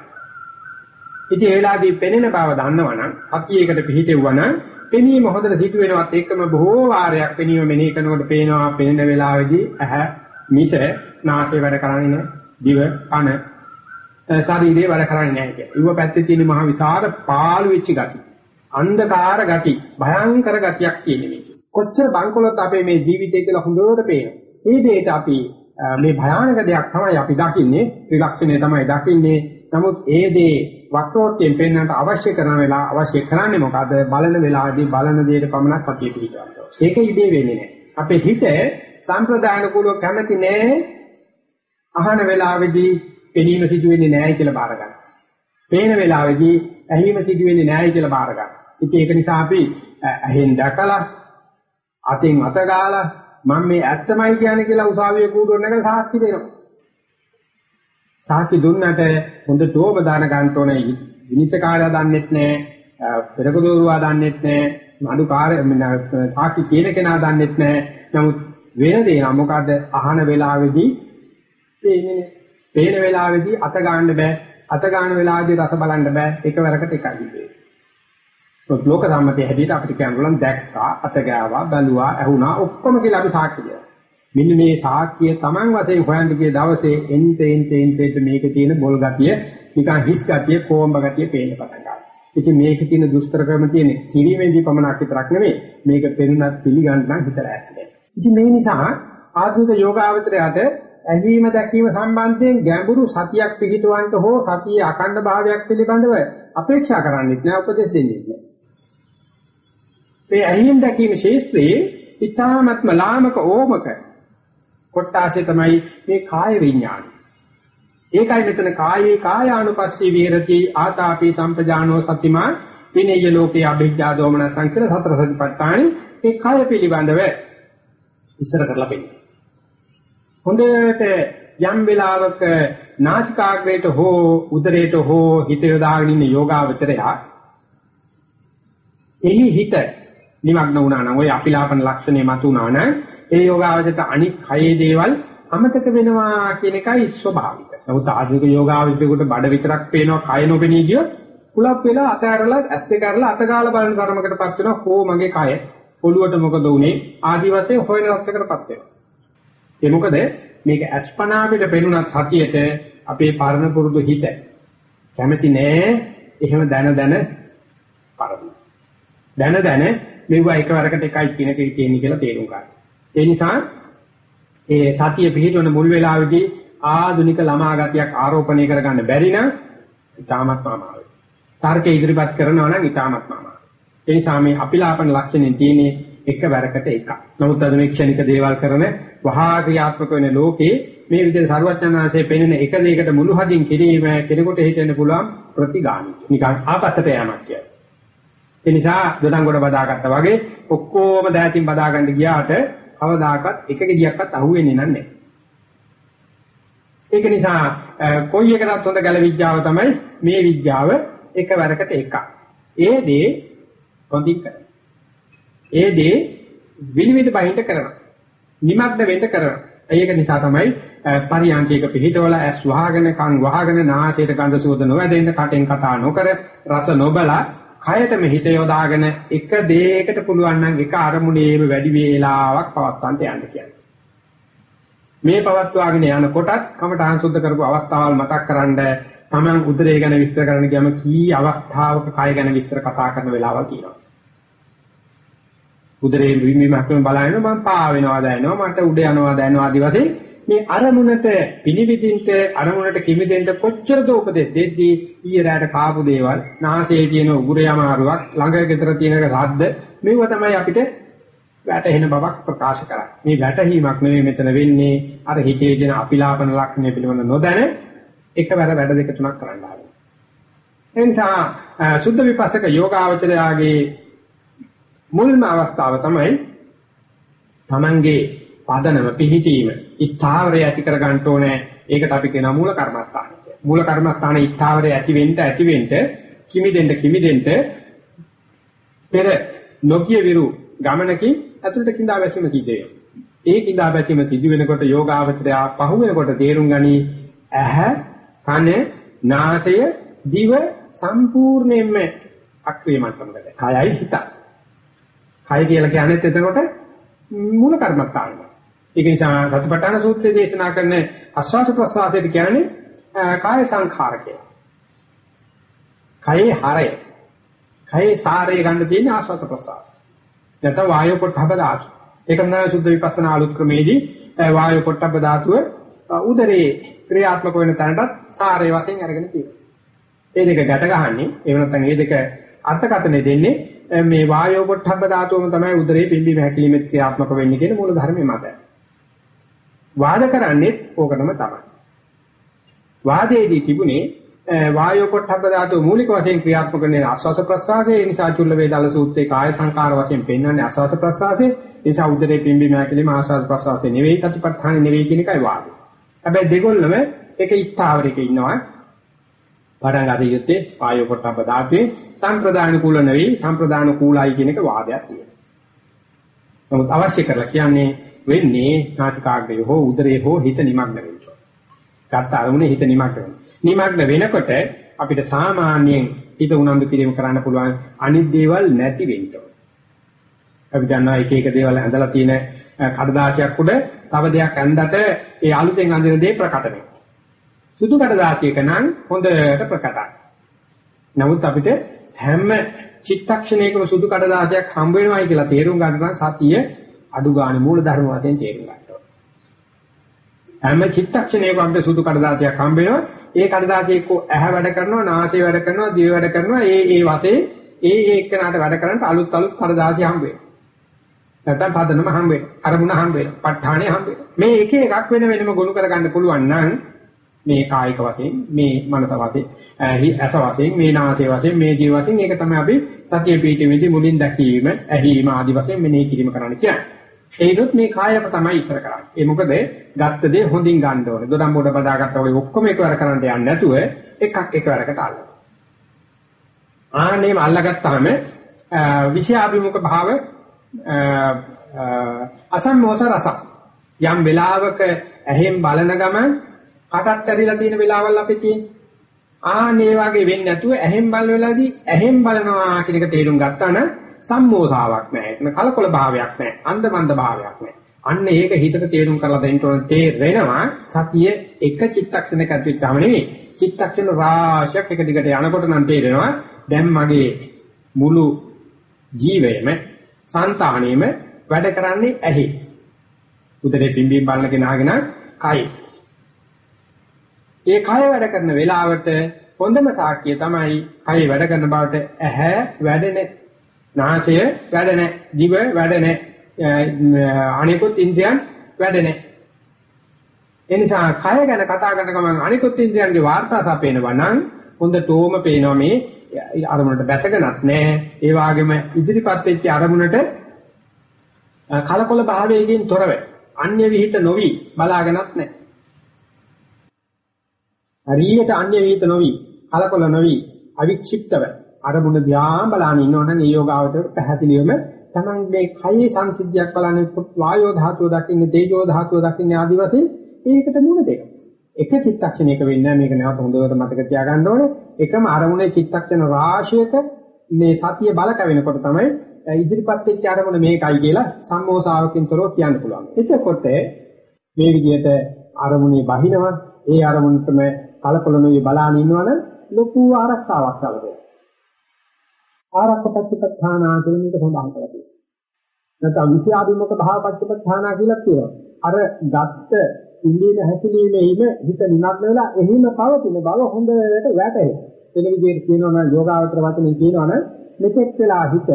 ඉතින් ඒ වෙලාවේදී පෙනෙන බව දන්නවනම් සතියේකට පිහිටෙවුවනම් පෙනීම හොඳට සිදු වෙනවත් එක්කම බොහෝ වාරයක් පෙනීම මෙනෙහි කරනකොට පේනවා පෙනෙන වෙලාවේදී ඇහැ මිස නාසය වැඩ කරන්නේ නැහැ. දිව කන ශරීරය වැඩ කරන්නේ නැහැ කියලා. ඊව පැත්තේ තියෙන මහ විශාල පාළු වෙච්ච ගති. අන්ධකාර ගති, භයංකර ගතියක් තියෙන මේක. කොච්චර බංකොලොත් අපේ මේ ජීවිතය කියලා හොඳට පේනවා. මේ දෙයට අපි මේ භයානක දෙයක් තමයි අපි දකින්නේ, ත්‍රිලක්ෂණය තමයි දකින්නේ. නමුත් ඒ දේ වක්‍රෝත්යෙන් පෙන්වන්නට අවශ්‍ය කරන වෙලාව අවශ්‍ය කරන්නේ මොකද? බලන වෙලාවදී බලන දෙයට පමණ සතිය පිළිගන්නවා. ඒක ඉබේ වෙන්නේ නැහැ. අපේ හිත සම්ප්‍රදාන කුලව කැමති නැහැ. අහන වෙලාවේදී පෙනීම සිදු වෙන්නේ නැහැ කියලා බාර ගන්න. පේන වෙලාවේදී ඇහිම සිදු වෙන්නේ නැහැ කියලා බාර ගන්න. ඉතින් ඒක නිසා අපි ඇහෙන් දැකලා අතෙන් අත ගාලා මම මේ ඇත්තමයි කියන්නේ කියලා උසාවියේ කූඩුව නැගලා සාක්ෂි දෙනවා. සාක්ෂි දුන්නට හොඳටම දාන ගන්න ඕනේ. විනිශ්චයකාරයා දන්නෙත් නැහැ, පෙරකදෝරුවා දන්නෙත් නැහැ, නඩු කාර්ය සාක්ෂි කියන කෙනා දන්නෙත් නැහැ. නමුත් වෙන දේ නම් මොකද අහන වෙලාවේදී පේන්නේ පේන වෙලාවේදී අත ගන්න බෑ අත ගන්න වෙලාවේදී රස බලන්න බෑ එකවරකට එකයි වෙන්නේ. ලෝක සම්මතයේ හැටියට අපිට කියන්න පුළුවන් දැක්කා අත ගෑවා බැලුවා ඇහුණා ඔක්කොම කියලා අපි සාක්ෂි දෙනවා. මෙන්න මේ සාක්ෂිය Taman වශයෙන් හොයන්න ගිය දවසේ එන්ට එන්ට එන්ට මේකේ තියෙන බොල් ගතිය නිකන් හිස් ගතිය කොම්බ ගතිය පේන්න පටන් ගන්නවා. ඉතින් මේකේ තියෙන දුෂ්කරකම තියෙන කිරීමේදී පමණක් විතරක් නෙමෙයි මේක පෙනුනත් පිළිගන්න නම් හිත රැස්නේ. ඉතින් මේ නිසා ආධුනික යෝගාවචරයට ඇහිීම දැකීම සම්බන්ධයෙන් ගැඹුරු සතියක් පිළිතුවන්ට හෝ සතියේ අකණ්ඩ භාවයක් පිළිබඳව අපේක්ෂා කරන්නෙත් නෑ උපදෙස් දෙන්නෙත් නෑ. මේ ඇහිීම දැකීම ශේස්ත්‍රයේ ඊ타ත්ම ලාමක ඕමක කොට්ටාසේ තමයි මේ කාය විඥාන. ඒකයි මෙතන කායේ කායානුපස්සී විහෙරති ආතාපි සම්පජානෝ සතිමා විනේය ලෝකේ අභිජ්ජා දෝමන සංකල සතර සතිපට්ඨාන මේ කාය පිළිබඳව ඉස්සර කරලා පෙන්නනවා. හොඳට යම් වෙලාවක නාසිකාග්‍රේට හෝ උදරයට හෝ හිත යොදාගෙන ඉන්න යෝගාවචරයා එහි හිත නිමග්න වුණා නම් ওই අපිලාපන ලක්ෂණේ මතුණා නම් ඒ යෝගාවචරයට අනික් කයේ දේවල් අමතක වෙනවා කියන එකයි ස්වභාවික. නමුත් ආධුනික යෝගාවචරයට බඩ විතරක් පේනවා කය නොපෙනී ගිය කුලප් වෙලා අත ඇරලා ඇස් දෙක ඇරලා අත ගාලා බලන තරමකටපත් වෙනවා කො මගේ කය ඔළුවට මොකද උනේ ආදි වශයෙන් හොයන ලක්ෂයකටපත් වෙනවා. ඒ මොකද මේක අස්පනා පිට පෙනුනත් සතියට අපේ පරණ පුරුදු හිත කැමති නෑ එහෙම දැන දැන පරදු. දැන දැන මෙවුවා එකවරකට එකයි කියන එකේ තියෙන කියලා තේරුම් ගන්න. ඒ නිසා ඒ සතිය පිළිතුරන මුල් වෙලාවේදී ආධුනික ළමා ගතියක් ආරෝපණය කරගන්න බැරි නම් ඊටමත් අමාරුයි. තර්ක ඉදිරිපත් කරනවා නම් ඊටමත් අමාරුයි. ඒ නිසා මේ අපිලාපන ලක්ෂණෙන් තියෙන්නේ එකවරකට එකක්. නමුත් අද මේ ක්ෂණික දේවල් කරන වහා ක්‍රියාත්මක වෙන ලෝකේ මේ විදිහට සරුවචනාංශයේ පෙනෙන එක දෙයකට මුළු හදින් කිරීම කෙනෙකුට හිතෙන්න පුළුවන් ප්‍රතිගාමී. නිකන් ආපස්සට යamak කියන්නේ. ඒ නිසා දොඩංගොඩ බදාගත්තා වගේ ඔක්කොම දෑතින් බදාගන්න ගියාට කවදාකවත් එක ගෙඩියක්වත් අහුවෙන්නේ නැහැ. ඒක නිසා කොයි එකකටත් හොඳ ගැල විද්‍යාව තමයි මේ විද්‍යාව එකවරකට එකක්. ඒ දේ හොඳින් කරනවා. ඒ දේ විනිවිද බහින්ද කරනවා. නිමග්න වෙන්න කරනවා. ඒක නිසා තමයි පරියන්කයක පිළිහිටවල ඇස් වහගෙන කන් වහගෙන නාසයට ගඳ සුවඳ නොවැදෙන්න කටෙන් කතා නොකර රස නොබලා කයටම හිත යොදාගෙන එක දෙයකට පුළුවන් නම් එක අරමුණේම වැඩි වේලාවක් පවත්වන්න යන්න කියන්නේ. මේ පවත්වාගෙන යනකොටත් කමඨාන් සුද්ධ කරපු අවස්ථාවල් මතක් කරන්ඩ තමන් උදරය ගැන විස්තර කරන්න ගියම කී අවස්ථාවක කය ගැන විස්තර කතා කරන වෙලාවල් තියෙනවා. උදරේ විමිමක් බලන මම පා වෙනවා දැනෙනවා මට උඩ යනවා දැනෙනවා ආදි වශයෙන් මේ අරමුණට පිනිවිදින්ට අරමුණට කිමිදෙන්න කොච්චර දෝපදෙස් දෙද්දී ඊයරට කාපු දේවල් නාසයේ තියෙන උගුරේ අමාරුවක් ළඟ ගෙදර තියෙන රද්ද මේව තමයි අපිට වැටහෙන බවක් ප්‍රකාශ කරන්නේ. මේ වැටහීමක් නෙවෙයි මෙතන වෙන්නේ අර හිතේ දෙන අපිලාපන ලක්ෂණය පිළිබඳ නොදැන එකවර වැඩ දෙක තුනක් කරන්න ආරම්භ. ඒ නිසා සුද්ධ විපස්සක යෝගාවචරයාගේ මුල්ම අවස්ථාව තමයි Tamange පදනම පිහිටීම ඉස්තාවරය ඇති කර ගන්න ඕනේ. ඒකට අපි කියන මූල කර්මස්ථානය. මූල කර්මස්ථානයේ ඉස්තාවරය ඇති වෙන්න ඇති වෙන්න කිමිදෙන්න කිමිදෙන්න පෙර නොකිය විරු ගමනකින් අතුලට කිඳා වැසීම සිද්ධ වෙනවා. ඒ කිඳා වැසීම සිදු වෙනකොට යෝගාවචරය පහු වෙනකොට තේරුම් ගනි ඇහ කන නාසය දිව සම්පූර්ණයෙන්ම අක්‍රියමන්තමකට. කයයි හිතයි. කය කියලා කියන්නේත් එතකොට මූල කර්මස්ථානය. ඒක නිසා සතිපට්ඨාන සූත්‍රයේ දේශනා කරන ආස්වාස ප්‍රස්වාසයට කියන්නේ කාය සංඛාරකය. කයේ හරය. කයේ සාරය ගන්න තියෙන ආශ්වාස ප්‍රශ්වාස. නැත්නම් වායෝ පොට්ටබ්බ ධාතු. ඒක තමයි සුද්ධ විපස්සනා අලුත් ක්‍රමේදී වායෝ පොට්ටබ්බ ධාතුව උදරේ ක්‍රියාත්මක වෙන තැනටත් සාරය වශයෙන් අරගෙන තියෙනවා. ඒ දෙක ගැට ගහන්නේ එහෙම නැත්නම් මේ දෙක අර්ථකථනය දෙන්නේ මේ වායෝ පොට්ටබ්බ ධාතුවම තමයි උදරේ පිම්බීම හැකිලිමේ ක්‍රියාත්මක වෙන්නේ කියන මූල ධර්මයේ මතය. වාද කරන්නේ ඕකටම තමයි. වාදයේදී තිබුණේ වායෝ පොට්ටබ්බ ධාතුව මූලික වශයෙන් ක්‍රියාත්මක කරන ආස්වාස ප්‍රස්වාසයේ ඒ නිසා චුල්ල වේදාල සූත්‍රයේ කාය සංකාර වශයෙන් පෙන්වන්නේ ආස්වාස ප්‍රස්වාසයේ ඒ නිසා උදරේ පිම්බීම හැකිලිම ආස්වාස ප්‍රස්වාසයේ නෙවෙයි සතිපට්ඨාන නෙවෙයි කියන එකයි වාදය. හැබැයි දෙගොල්ලම එක ස්ථාවරයක ඉන්නවා. පටන් ගන්න යුත්තේ වායෝ පොට්ටබ්බ ධාතුවේ සම්ප්‍රදාන කූල නෙවෙයි සම්ප්‍රදාන කූලයි කියන එක වාදයක් තියෙනවා. නමුත් අවශ්‍ය කරලා කියන්නේ වෙන්නේ නාසිකාග්‍රය හෝ උදරයේ හෝ හිත නිමග්න වෙනවා. ගත්ත අරමුණේ හිත නිමග්න වෙනවා. නිමග්න වෙනකොට අපිට සාමාන්‍යයෙන් හිත උනන්දු කිරීම කරන්න පුළුවන් අනිත් දේවල් නැති වෙන්න ඕන. අපි දන්නවා එක එක දේවල් ඇඳලා තියෙන කඩදාසියක් උඩ තව දෙයක් ඇඳට ඒ අලුතෙන් අඳින දේ ප්‍රකට වෙනවා. සුදු කඩදාසියක නම් හොඳට ප්‍රකටයි. නමුත් අපිට හැම චිත්තක්ෂණයකම සුදු කඩදාසියක් හම්බ වෙනවයි කියලා තේරුම් ගන්න නම් සතිය අඩු ගන්න මූල ධර්ම වශයෙන් තේරුම් ගන්න ඕනේ. හැම චිත්තක්ෂණයකම අපිට සුදු කඩදාසියක් හම්බ වෙනවා. ඒ කඩදාසිය එක්ක ඇහැ වැඩ කරනවා, නාසය වැඩ කරනවා, දිව වැඩ කරනවා. ඒ ඒ වශයෙන් ඒ ඒ එක්කනට වැඩ කරන්න අලුත් අලුත් කඩදාසිය හම්බ වෙනවා. නැත්නම් පදනම හම්බ වෙනවා. අරමුණ හම්බ වෙනවා. ප ဋ ාණේ හම්බ වෙනවා. මේ එක එකක් වෙන වෙනම ගොනු කරගන්න පුළුවන් නම් මේ කායික වශයෙන් මේ මනස වශයෙන් ඇස වශයෙන් මේ නාසය වශයෙන් මේ ජීව වශයෙන් ඒක තමයි අපි සතිය පිටීමේදී මුලින් දැකීම ඇහිීම ආදි වශයෙන් මෙනෙහි කිරීම කරන්න කියන්නේ. ඒනොත් මේ කායම තමයි ඉස්සර කරන්නේ. ඒ මොකද ගත්ත දේ හොඳින් ගන්න ඕනේ. දොඩම් බොඩ බදාගත්ත ඔය ඔක්කොම එකවර කරන්න යන්නේ නැතුව එකක් එකවරකට අල්ලන්න. ආනේම අල්ලගත්තාම විෂයාභිමුඛ භාව අසම්මෝස රස යම් වෙලාවක ඇහෙන් බලන ගමන් කටත් ඇරිලා තියෙන වෙලාවල් අපි තියෙන්නේ. ආනේ වගේ වෙන්නේ නැතුව ඇහෙන් බල වෙලාදී ඇහෙන් බලනවා කියන එක තේරුම් ගත්තා නම් සම්මෝසාවක් නැහැ. එතන කලකොල භාවයක් නැහැ. අන්දමන්ද භාවයක් නැහැ. අන්න ඒක හිතට තේරුම් කරලා දෙන්න ඕන තේරෙනවා සතිය එක චිත්තක්ෂණයක ඇතුළතම නෙවෙයි. චිත්තක්ෂණ රාශියක් එක දිගට යනකොට නම් තේරෙනවා දැන් මගේ මුළු ජීවයම సంతාණයෙම වැඩ කරන්නේ ඇහි. උදේ පිම්බීම් බලන කෙනාගෙන කයි. ඒ කය වැඩ කරන වෙලාවට හොඳම සාක්ෂිය තමයි කය වැඩ කරන බවට ඇහැ වැඩ නැහැ. නාසය වැඩ නැහැ. දිව වැඩ නැහැ. අනිකුත් ඉන්ද්‍රියන් වැඩ නැහැ. ඒ නිසා කය ගැන කතා කරන ගමන් අනිකුත් ඉන්ද්‍රියන්ගේ වාර්තා සපේනවා නම් හොඳටම පේනවා මේ අරමුණට බැසගෙනත් නැහැ. ඒ වගේම ඉදිරිපත් වෙච්ච අරමුණට කලකොල භාවයෙන් තොරව අන්‍ය විහිිත නොවි බලාගෙනත් නැහැ. හරියට අන්‍ය විහිිත නොවි කලකොල නොවි අවික්ෂිප්තව අරමුණ ධ්‍යාන බලන ඉන්නවනම් ඒ යෝගාවට පැහැදිලිවම තමන්ගේ කයේ සංසිද්ධියක් බලන්නේ වායෝ ධාතුව දකින්නේ තේජෝ ධාතුව දකින්නේ ආදි වශයෙන් ඒකට මුණ දෙක. එක චිත්තක්ෂණයක වෙන්නේ මේක නැවත හොඳට මතක තියාගන්න ඕනේ. එකම අරමුණේ චිත්තක්ෂණ රාශියක මේ සතිය බලක වෙනකොට තමයි ඉදිරිපත් වෙච්ච අරමුණ මේකයි කියලා සම්මෝසාවකින්තරෝ කියන්න පුළුවන්. එතකොට මේ විදිහට අරමුණේ බහිනවා ඒ අරමුණටම කලකොල නොවි බලාගෙන ඉන්නවනම් ලොකු ආරක්ෂාවක් සැලකෙනවා. ආරක්ෂපත්තිපත්ථාන කියන එක සඳහන් කරලා තියෙනවා. නැත්නම් විෂයාභිමුඛ භාවපත්තිපත්ථාන කියලා කියනවා. අර ගත්ත ඉන්දීන හැසිරීමේම හිත නිමග්න වෙලා එහිම පවතින බව හොඳට වැටහෙනවා. එන විදිහට කියනවා නම් යෝගාවතර වචනේ කියනවා නම් මෙතෙක් වෙලා හිත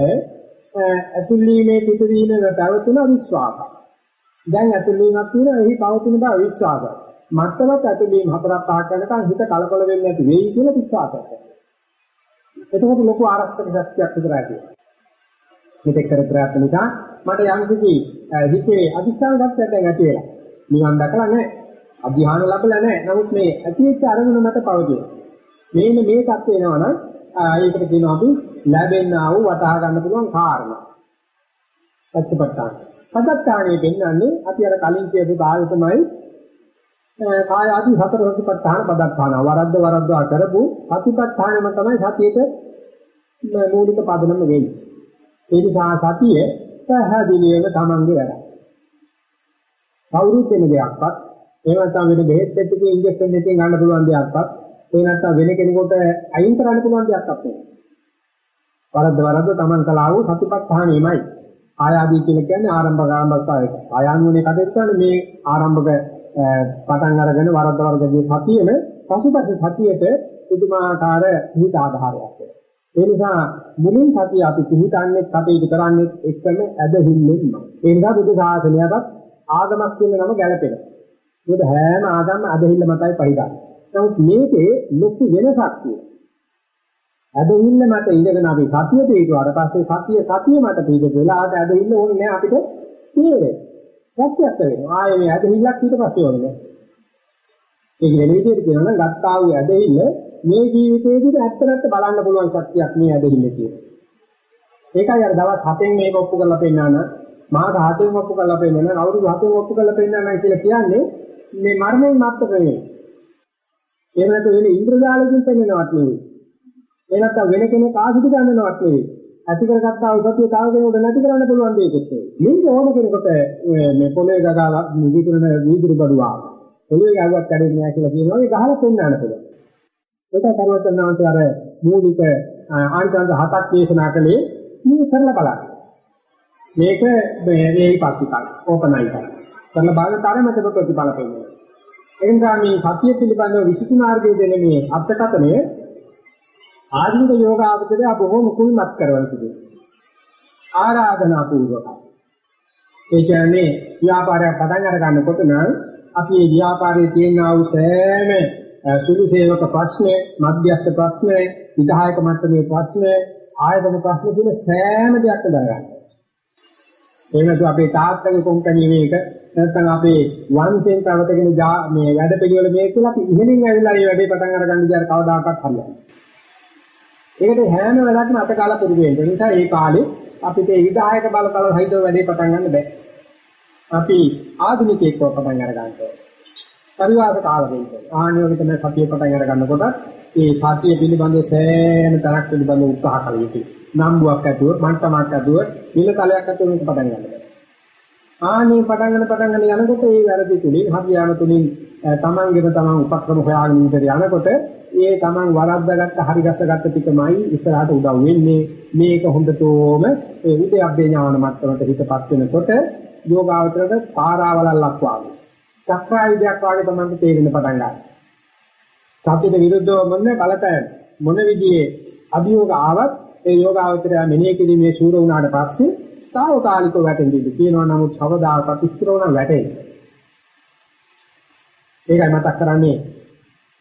ඇතුළීමේ පිටවීමේ පැවතුන විශ්වාසය. දැන් ඇතුළීමක් තියෙනවා එහි පවතින බව විශ්වාසය. මත්තමත් ඇතුළීම් හතරක් පහක් යනකම් හිත කලබල වෙන්නේ නැති වෙයි කියලා විශ්වාසයක් කරනවා. එතකොට ලොකු ආරක්ෂක ශක්තියක් විතරයි තියෙන්නේ. මෙතෙක් කර ප්‍රයත්න නිසා මට යම් කිසි හිතේ අදිස්ථාන ශක්තියක් දැන් ඇති වෙලා. නිවන් දැකලා නැහැ. අධ්‍යාන ලැබලා නැහැ. නමුත් මේ ඇතිවෙච්ච අරමුණ මත පවතින. මේන මේ தත්ත්ව වෙනවනම් ඒකට කියනවා අපි ලැබෙන්නා වූ වටහා ගන්න පුළුවන් කාරණා. පච්චපට්ඨාන. පදත්තාණේ දෙන්නන්නේ අපි අර කලින් කියපු භාගය තමයි කාය ආදී හතර සතිපට්ඨාන පදත්තාන වරද්ද වරද්දා කරපු සතිපට්ඨානම තමයි සතියේට මූලික පදනම වෙන්නේ. ඒ නිසා සතිය පැහැදිලිවම තමන්ගේ වැඩ. කවුරුත් වෙන දෙයක්වත් එහෙම නැත්නම් වෙන බෙහෙත් පෙට්ටියකින් ඉන්ජෙක්ෂන් දෙකකින් ගන්න පුළුවන් දෙයක්වත් ඒ නැත්නම් වෙන කෙනෙකුට අයින් කරන්න පුළුවන් දෙයක්වත් නෙවෙයි. වරද්ද වරද්ද Taman කළා වූ සතිපට්ඨානෙමයි. ආයාදී කියලා කියන්නේ ආරම්භ ආරම්භකාරක. ආයානුනේ කටයුතු කරන්නේ මේ ආරම්භක පටන් අරගෙන වරද්ද වරද්දගේ සතියෙම පසුපස සතියට පුදුමාකාර හිත ආධාරයක් වෙනවා. ඒ නිසා මුලින් සතිය අපි පිළිතන්නේ කටයුතු කරන්නේ එකම ඇදහිල්ලෙන්ම. ඒ නිසා බුදු සාසනයටත් ආගමක් කියන නම ගැලපෙනවා. මොකද හැම ආගම ඇදහිල්ල මතයි පරිගන්නේ. නමුත් මේකේ ලොකු වෙනසක් තියෙනවා. ඇදහිල්ල මත ඉඳගෙන අපි සතිය පිටුවාට පස්සේ සතිය සතිය මත පිටු වෙලාවට ඇදහිල්ල ඕනේ නැහැ අපිට තේරෙන්නේ. ප්‍රත්‍යක්ෂ වෙනවා. ආයේ මේ ඇදහිල්ලක් ඊට පස්සේ ඕනේ නැහැ. ඒක වෙන විදිහට කියනවා නම් ගත්තා වූ ඇදහිල්ල මේ ජීවිතයේදී ඇත්තට බලන්න පුළුවන් ශක්තියක් මේ ඇදහිල්ල තියෙනවා. ඒකයි අර දවස් 7න් මේක ඔප්පු කරලා පෙන්නන මාස 7න් ඔප්පු කරලා පෙන්නන අවුරුදු 7න් ඔප්පු කරලා පෙන්නනයි කියලා කියන්නේ මේ මරණයෙන් මත්තක නෙවෙයි. එහෙම නැත්නම් වෙන ඉන්ද්‍රජාලකින් පෙන්නනවත් නෙවෙයි. ඒ නැත්නම් වෙන කෙනෙක් ආසිත ගන්නනවත් නෙවෙයි. ඇති කරගත්තා වූ සතිය තාව කෙනෙකුට නැති කරන්න පුළුවන් දෙයක්ත් නෙවෙයි. මේක ඕන කෙනෙකුට මේ පොළේ ගගාලා විදුරන වීදුරු බඩුවා. පොළේ ගාවක් කැඩෙන්නේ නැහැ කියලා කියනවා. ඒ ගහලා පෙන්නන්න පුළුවන්. ඒකයි පරිවර්තනාන්ත අර මූලික ආංශාංශ හතක් දේශනා කළේ මේ කරලා බලන්න. මේක මේ පස්සිකල් ඕපනයිකල්. කරලා බලන තරමට ප්‍රතිඵල පෙන්නනවා. ඒ නිසා මේ සතිය පිළිබඳව විසුතුනාර්ගයේ දෙන මේ අර්ථකථනය ආධුනික යෝගාවචරය බොහෝම කුල්මත් කරවන සුදුයි. ආරාධනා පූර්වකයි. ඒ කියන්නේ ව්‍යාපාරයක් පටන් අර ගන්නකොට නම් අපි මේ ව්‍යාපාරයේ තියෙන ආ වූ සෑම සුළු සේවක ප්‍රශ්න, මධ්‍යස්ථ ප්‍රශ්න, විධායක මට්ටමේ ප්‍රශ්න, ආයතන ප්‍රශ්න කියන සෑම දෙයක්ම දරගන්න. එහෙනම් අපේ තාත්තගේ කොම්පැනි මේක නැත්නම් අපේ වංශයෙන් තවතගෙන මේ වැඩ පිළිවෙල මේක කියලා අපි ඉහළින් ඇවිල්ලා මේ වැඩේ පටන් අරගන්න ඉතින් කවදාකවත් හරියන්නේ. ඒකට හැම වෙලාවකම අත කාලා පුරුදු වෙන්න. ඒ නිසා ඒ කාලේ අපිට ඒ විධායක බලතල සහිතව වැඩේ පටන් ගන්න බෑ. අපි ආධුනිකයෙක්ව පටන් අර ගන්නවා. පරිවාර කාල දෙන්න. ආනියෝග තමයි සතිය පටන් අර ගන්නකොට ඒ සතිය පිළිබඳව සෑම තරක් පිළිබඳව උත්සාහ කළ යුතුයි. නම්බුවක් ඇතුව, මන්ටමක් ඇතුව, නිලතලයක් ඇතුව මේක පටන් ගන්න බෑ. ආනේ පටන් ගන්න පටන් ගන්න යනකොට ඒ වැරදි තුලින් හරියාම තුලින් තමන්ගේම තමන් උපක්‍රම හොයාගෙන ඉඳලා යනකොට ඒ තමන් වරද්දාගත්ත හරි ගස්සගත්ත ටිකමයි ඉස්සරහට උදව් වෙන්නේ. මේක හොඳටම ඒ උද්‍යප්පේ ඥාන මට්ටමට හිතපත් වෙනකොට යෝගාවචරයට පාරාවලල්ලක් වාගේ. චක්‍රායුධයක් වාගේ තමන්ට තේරෙන්න පටන් ගන්නවා. සත්‍යයට විරුද්ධව මොන බලපෑම මොන විදිහේ අභියෝග ආවත් ඒ යෝගාවචරය මෙනෙහි කිරීමේ ශූර වුණාට පස්සේ తాවකාලිකව වැටෙන්නේ. කියනවා නමුත් සවදාකත් ඉස්තර වුණා වැටෙන්නේ ඒකයි මතක් කරන්නේ.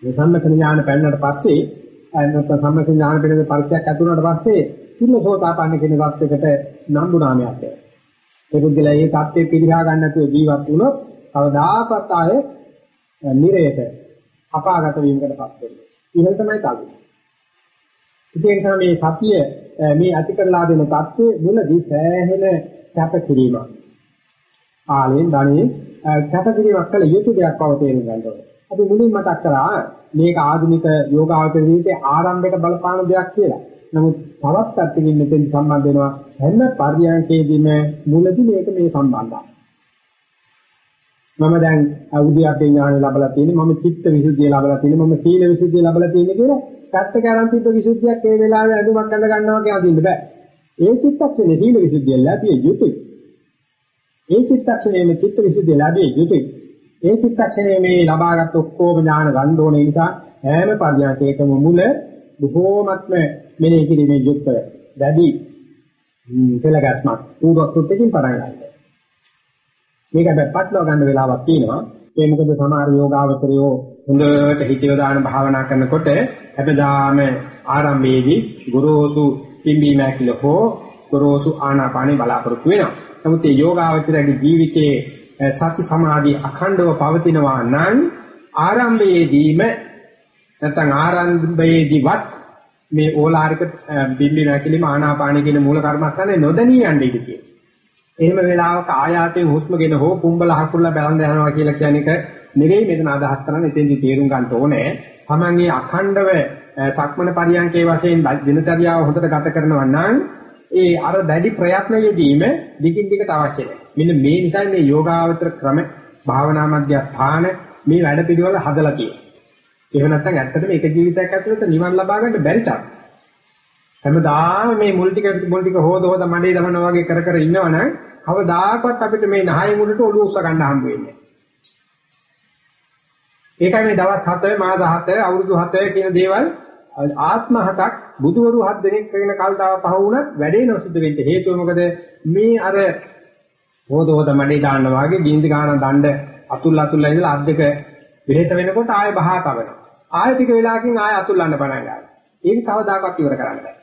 මේ සම්මත ඥාන පැන්නට පස්සේ නැත්නම් සම්මත ඥාන පිළිබඳ පරිචයක් ඇති වුණාට පස්සේ කින්නසෝතාපන්න කියන වස්තුවකට නම්බු නාමයක් එනවා. ඒ පුද්ගලයා මේ தත්ත්වේ පිළිහා ගන්න නැතුව ජීවත් වුණොත් කවදාකවත් ආය නිරේත අපාගත වීමකටපත් වෙනවා. ඉහළ තමයි කල්පය. ඉතින් මේ සතිය මේ ඇති කරලා දෙන தත්ත්වේ මුලදී සෑහෙන කැපකිරීමක්. ආලෙන් ධනෙ කැපකිරීමක් කළ යුතු දෙයක් බව තේරුම් ගන්න ඕනේ. අපි මුලින් මතක් කරා මේක ආධුනික යෝගාවචර ජීවිතයේ ආරම්භයට බලපාන දෙයක් කියලා. නමුත් තවත් පැත්තකින් මෙතෙන් සම්බන්ධ වෙනවා හැම පරියන්කේදීම මුලදී මේක මේ සම්බන්ධයි. මම දැන් උද්‍යාපේ ඥාන ලැබලා තියෙන්නේ මම චිත්ත විසුද්ධිය ලැබලා තියෙන්නේ මම සීල විසුද්ධිය ලැබලා තියෙන්නේ කියලා පැත්තක අරන් තිබ්බ විසුද්ධියක් ඒ වෙලාවේ අඳුමක් අඳ ගන්නවා කියලා අදින්න බෑ. ඒ චිත්තක්ෂණේ සීල විසුද්ධිය ලැබිය යුතුයි. ඒ චිත්තක්ෂණයේ මේ චිත්ත විසුද්ධිය ලැබිය යුතුයි. ඒ චිත්තක්ෂණයේ මේ ලබාගත් ඔක්කොම ඥාන ගන්න ඕනේ නිසා හැම පරියන්කේකම මුල බොහෝමත්ම මෙනෙහි කිරීමේ යුක්ත දැඩි පෙළගස්මක් පූර්වකෘත්‍යකින් පටන් ගන්නවා. මේක පැත්තට ගන්න වෙලාවක් තියෙනවා. ඒ මොකද සමහර යෝගාවචරයෝ හොඳට හිතියව දාන භාවනා කරනකොට හැබදාම ආරම්භයේදී ගුරුසු පිම්බීම ඇකිල හෝ ගුරුසු ආනාපානේ බලාපොරොත්තු වෙනවා. නමුත් මේ යෝගාවචරයේ ජීවිතයේ සති සමාධි අඛණ්ඩව පවතිනවා නම් ආරම්භයේදීම නැත්නම් ආරම්භයේදීවත් මේ ඕලාරික බිම්බි නැකිලිම ආනාපාන කියන මූල කර්මස්ථානේ නොදණී යන්නේ ඉතියි. එහෙම වෙලාවක ආයාතයෙන් හුස්මගෙන හෝ කුඹල හකුල්ලා බලන් යනවා කියලා කියන එක නෙවෙයි මෙතන අදහස් කරන්නේ එතෙන්දි තේරුම් ගන්න ඕනේ. තමන්ගේ අඛණ්ඩව සක්මන පරියන්කේ වශයෙන් දිනචර්යාව හොඳට ගත කරනවා නම් ඒ අර දැඩි ප්‍රයත්නයේදීම දිගින් දිගට අවශ්‍යයි. මෙන්න මේ නිසා මේ යෝගාවචර ක්‍රම භාවනා මධ්‍යස්ථාන මේ වැඩ පිළිවෙල හදලා තියෙනවා. එහෙම නැත්නම් ඇත්තටම එක ජීවිතයක් ඇතුළත නිවන් ලබා ගන්න බැරි තරම්. හැමදාම මේ මුල් ටික මුල් ටික හොද හොද මඩේ දමන වගේ කර කර ඉන්නවනම් කවදාකවත් අපිට මේ නහයෙන් උඩට ඔළුව උස්ස ගන්න හම්බ වෙන්නේ ඒකයි මේ දවස් 7 මාස 7 අවුරුදු 7 කියන දේවල් ආත්ම හතක් බුදුවරු හත් දෙනෙක් කරන කල්තාව පහ වුණත් වැඩේ නොසිද්ධ වෙන්න හේතුව මොකද මේ අර හොද හොද මඩේ දාන්න වාගේ ගින්දි ගන්න දණ්ඩ අතුල් අතුල් ඇවිල්ලා අත් දෙක විහෙත වෙනකොට ආය බහා තවනවා ආය ටික වෙලාවකින් ආය අතුල්ලන්න පටන් ගන්නවා. ඒක කවදාකවත් ඉවර කරන්න බෑ.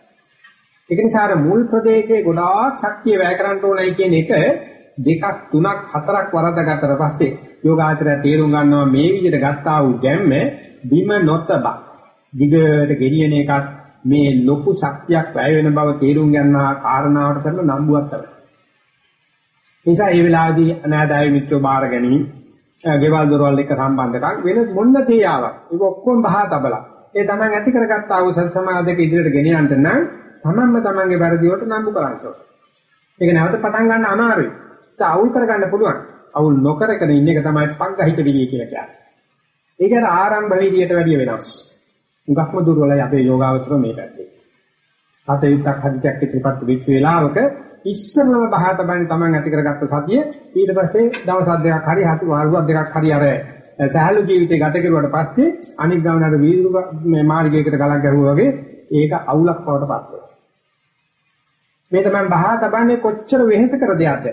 ඒක නිසා අර මුල් ප්‍රදේශයේ ගොඩාක් ශක්තිය වැය කරන්න ඕනයි කියන එක දෙකක් තුනක් හතරක් වරද්දාගත්තට පස්සේ යෝගාචරය තේරුම් ගන්නවා මේ විදිහට ගත්තා වූ ගැම්ම බිම නොතබ. දිගට ගෙනියන එකත් මේ ලොකු ශක්තියක් වැය වෙන බව තේරුම් ගන්නා කාරණාවට කරන නම්බුවක් තමයි. නිසා මේ වෙලාවේදී අනාදාය මිත්‍රෝ බාර ගැනීම, ගෙවල් දොරවල් එක්ක සම්බන්ධකම් වෙන මොන්න තේයාවක්. ඒක ඔක්කොම බහා තබලා. ඒ තමන් ඇති කරගත්ත ආ වූ සත් සමාධියක ඉදිරියට ගෙනියන්න නම් තමන්ම තමන්ගේ වැරදි වලට නම්බු කරන්න ඕනේ. ඒක නැවත පටන් ගන්න අමාරුයි. ඒක අවුල් කරගන්න පුළුවන්. අවුල් නොකරගෙන ඉන්න එක තමයි පංගහිත විදිය කියලා කියන්නේ. ඒක අර ආරම්භ විදියට වැඩිය වෙනස්. උගක්ම දුර්වලයි අපේ යෝගාවචර මේ පැත්තේ. සතෙයිත්තක් හදිසියක් ඉතිරිපත් වෙච්ච වෙලාවක ඉස්සරම බහත බන්නේ Taman ඇති කරගත්ත සතිය ඊට පස්සේ දවස් දෙකක් හරි හතු වරුවක් දෙකක් හරි අර සහැල්ලු ජීවිතේ ගත කෙරුවට පස්සේ අනික් ගමනට වීදුරු මේ මාර්ගයකට ගලක් ගැහුවා වගේ ඒක අවුලක් බවට පත් වෙනවා. මේ තමයි බහා තබන්නේ කොච්චර වෙහෙස කර දෙයක්ද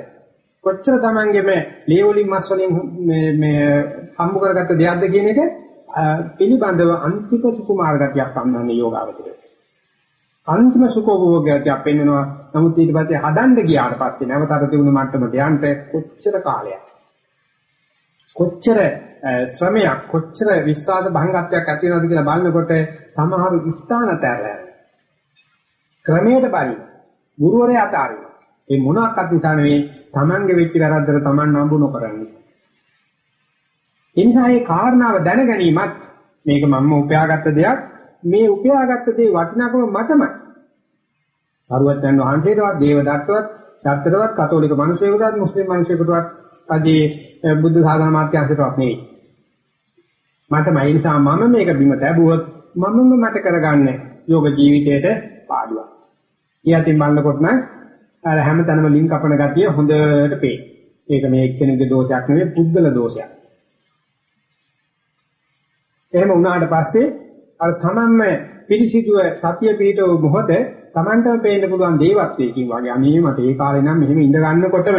කොච්චර Tamange මේ ලේ වලින් මස් වලින් මේ මේ හම්බ කරගත්ත දෙයක්ද කියන එක පිළිබඳව අන්තිම සුකුමාර ගතියක් සම්බන්ධ යෝගාවචරය. අන්තිම සුඛෝභෝගයක් පෙන්වනවා. නමුත් ඊට පස්සේ හදන්න ගියාට පස්සේ නැවත අර තිබුණු මට්ටමට යන්න කොච්චර කාලයක් කොච්චර ශ්‍රමයක් කොච්චර විශ්වාස භංගත්වයක් ඇති වෙනවද කියලා බලනකොට සමහර ස්ථානතරය ක්‍රමයට බලයි ගුරුවරයා අතාරිනවා. ඒ මොනක්වත් නිසා නෙවෙයි Tamange වෙච්ච වැරද්දට Taman නම්බු නොකරන්නේ. ඒ නිසා මේ කාරණාව දැන ගැනීමත් මේක මම උපයාගත්ත දෙයක් මේ උපයාගත්ත දේ වටිනාකම මටමයි. සරුවත්යන් වහන්සේටවත් දේව දත්තවත් දත්තරවත් කතෝලික මිනිසෙකුටවත් මුස්ලිම් මිනිසෙකුටවත් අදී බුද්ධ සාධන මාත්‍යංශයටවත් නෙවෙයි. මටමයි ඒ නිසා මම මේක බිම තැබුවොත් මමම මට කරගන්න යෝග ජීවිතයට පාඩුවක්. ඊයතින් බලනකොට නම් අර හැමතැනම ලින්ක් අපන ගතිය හොඳට පේ. ඒක මේ එක්කෙනෙකුගේ දෝෂයක් නෙවෙයි පුද්ගල දෝෂයක්. එහෙම වුණාට පස්සේ අර තමන්ම පිරිසිදුව සතිය පිටව මොහොත තමන්ටම පේන්න පුළුවන් දේවත්වයකින් වගේ අනේ මට ඒ කාලේ නම් මෙහෙම ඉඳ ගන්නකොටම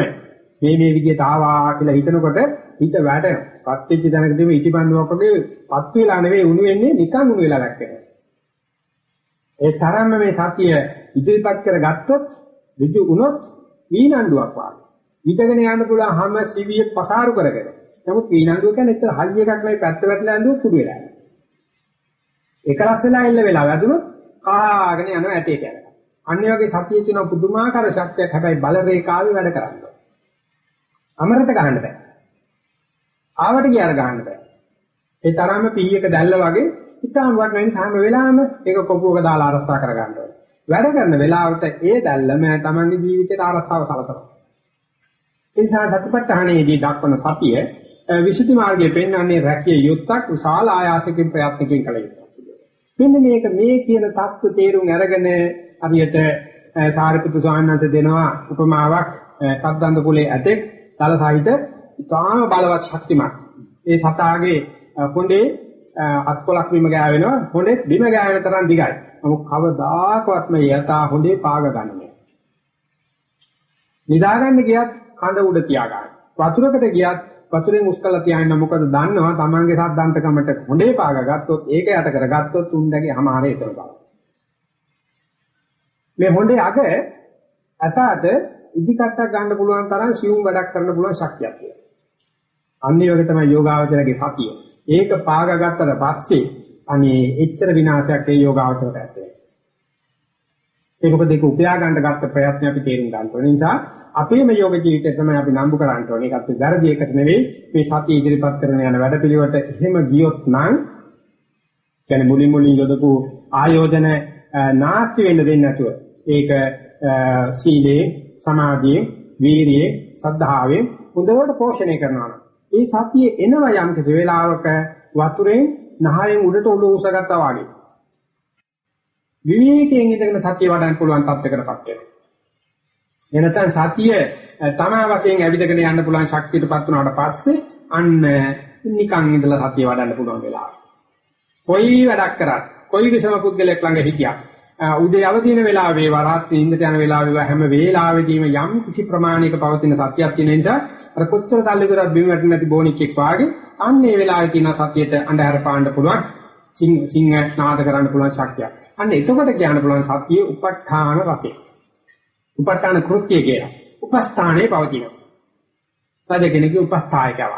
මේ මේ විදිහට ආවා කියලා හිතනකොට හිත වැටෙනවා. පත් වෙච්ච දැනකදී මේ ඉටිබන්දුවක් වගේ පත් වෙලා නෙවෙයි උණු වෙන්නේ නිකන් උණු වෙලා වැක්කෙනවා. ඒ තරම්ම මේ සතිය ඉදිරිපත් කරගත්තොත් ඍජු වුණොත් වීනණ්ඩුවක් වගේ. ඊටගෙන යන්න පුළුවන් හැම සිවිය පසාරු කරගෙන. නමුත් වීනණ්ඩුව කියන්නේ එච්චර හයිය එකක් නෙවෙයි පැත්ත වැටලා ඇඳුව කුඩු වෙලා යනවා. එකලස් වෙලා එල්ල වෙලා වැදුනොත් කාගෙන යනවා ඇටේට යනවා. අනිත් වගේ සතියේ තියෙන පුදුමාකාර ශක්තියක් හැබැයි බල රේඛාවේ වැඩ කරන්නේ. අමරට ගහන්න බෑ. ආවට ගියාර ගහන්න බෑ. ඒ තරම්ම පීයක දැල්ල වගේ ඉතාම වටෙන් හැම වෙලාවෙම ඒක කොපුවක දාලා ආරක්ෂා කර ගන්න ඕනේ. වැඩ කරන වෙලාවට ඒ දැල්ලම තමන්ගේ ජීවිතේට ආරක්ෂාව සලසනවා. ඒ නිසා සතිපට්ඨානයේදී දක්වන සතිය විසුද්ධි මාර්ගයේ පෙන්වන්නේ රැකිය යුත්තක් විශාල ආයාසකින් ප්‍රයත්නකින් කළ යුතුයි. මෙන්න මේක මේ කියන தත්ත්ව තේරුම් අරගෙන හරියට සාරිපුත්තු ස්වාමීන් වහන්සේ දෙනවා උපමාවක් සද්දන්ත කුලේ ඇතෙක් තල සහිත ඉතාම බලවත් ශක්තිමත්. ඒ සතාගේ හොඳේ අත්කොලක් බිම ගෑවෙනවා හොඳේ බිම ගෑවෙන තරම් දිගයි. නමුත් කවදාකවත් මේ යතා හොඳේ පාග ගන්නෑ. නිදාගන්න ගියත් කඳ උඩ තියාගන්න. වතුරකට ගියත් වතුරෙන් උස්කලා තියාගෙන මොකද දන්නවා Tamange සද්දන්තකමට හොඳේ පාග ගත්තොත් ඒක යට කරගත්තොත් උන්දගේ හැමාරේ එතන බලන්න. මේ හොඳේ අග අතට ඉදිකට්ටක් ගන්න පුළුවන් තරම් සියුම් වැඩක් කරන්න පුළුවන් ශක්තියක් තියෙනවා. අන්නේ වගේ තමයි යෝගාවචරයේ සතිය. ඒක පාග ගත්තට පස්සේ අනේ එච්චර විනාශයක් ඒ යෝගාවචරයට ඇත්තේ. ඒ මොකද ඒක උපයා ගන්න ගත්ත ප්‍රයත්න අපි තේරුම් ගන්න ඕන නිසා අපේම යෝග ජීවිතය තමයි අපි නම්බු කරන්න ඕනේ. ඒකත් වැරදි එකට නෙවෙයි මේ සතිය ඉදිරිපත් කරන යන වැඩපිළිවෙලට එහෙම ගියොත් නම් කියන්නේ මුලින් මුලින් යොදපු ආයෝජන නාස්ති වෙන්න දෙන්නේ නැතුව ඒක සීලේ සමාධියේ වීරියේ සද්ධාවේ හොඳට පෝෂණය කරනවා. ඒ සතිය එනවා යම් කිසි වෙලාවක වතුරෙන් නහයෙන් උඩට ඔලුව උසගත්තා වගේ. විවේකයෙන් ඉඳගෙන සතිය වඩන්න පුළුවන් තත්යකටපත් වෙනවා. එනතන සතිය තමා වශයෙන් ඇවිදගෙන යන්න පුළුවන් ශක්තියටපත් වුණාට පස්සේ අන්න නිකන් ඉඳලා සතිය වඩන්න පුළුවන් වෙලාව. කොයි වැඩක් කරත් කොයි විසම පුද්ගලයෙක් ළඟ හිටියා උදේ අවදින වෙලාවේ වරාත් ඉඳට යන වෙලාවේ හැම වෙලාවෙදීම යම් කිසි ප්‍රමාණයක පවතින සත්‍යයක් තියෙන නිසා අර කොච්චර තල්ලු කරත් බිම වැටෙන්නේ නැති බෝනික්ෙක් වාගේ අන්න ඒ වෙලාවේ තියෙන සත්‍යයට අඳුර පාන්න පුළුවන් සිංහ නාද කරන්න පුළුවන් ශක්තියක්. අන්න එතකොට කියන්න පුළුවන් සත්‍යයේ උප ဋ ාණ රසය. උප ဋ ාණ කෘත්‍ය කියලා. උපස්ථානයේ පවතිනවා. රජ කෙනෙකුගේ උපස්ථායකව.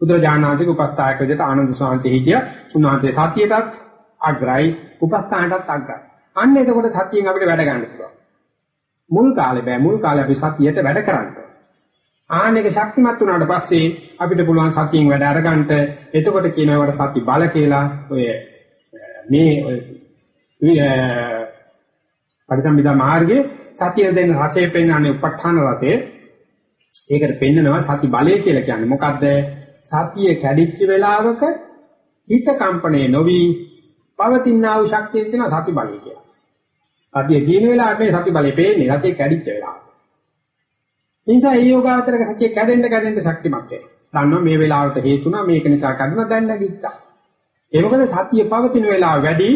බුදුරජාණන්සේගේ උපස්ථායක විදිහට ආනන්ද ස්වාමීන් හිටිය. උන්වහන්සේ සතියටත් අග්‍රයි උපස්ථානටත් අග්‍රයි. අන්න එතකොට සතියෙන් අපිට වැඩ ගන්න පුළුවන්. මුල් කාලේ බෑ මුල් කාලේ අපි සතියට වැඩ කරන්න. ආනෙක ශක්තිමත් වුණාට පස්සේ අපිට පුළුවන් සතියෙන් වැඩ අරගන්න. එතකොට කියනවට සති බල කියලා ඔය මේ ඔය පරිසම්බිදා මාර්ගයේ සතිය දෙන රසය පෙන්වන්නේ උප ဋ ාණ රසය. ඒකට පෙන්නනවා සති බලය කියලා කියන්නේ. මොකද්ද? සතිය කැඩිච්ච වෙලාවක හිත කම්පණය නොවි පවතිනා වූ ශක්තිය තියෙන සති බලය කියලා. සතිය තියෙන වෙලාවට මේ සති බලය පේන්නේ සතිය කැඩිච්ච වෙලාව. නිසා ඒ යෝගාවතරක සතිය කැඩෙන්න කැඩෙන්න ශක්තිමත් වෙනවා. දන්නවා මේ වෙලාවට හේතුණා මේක නිසා කඩන දැන් නැගිට්ටා. ඒ මොකද සතිය පවතින වෙලාව වැඩි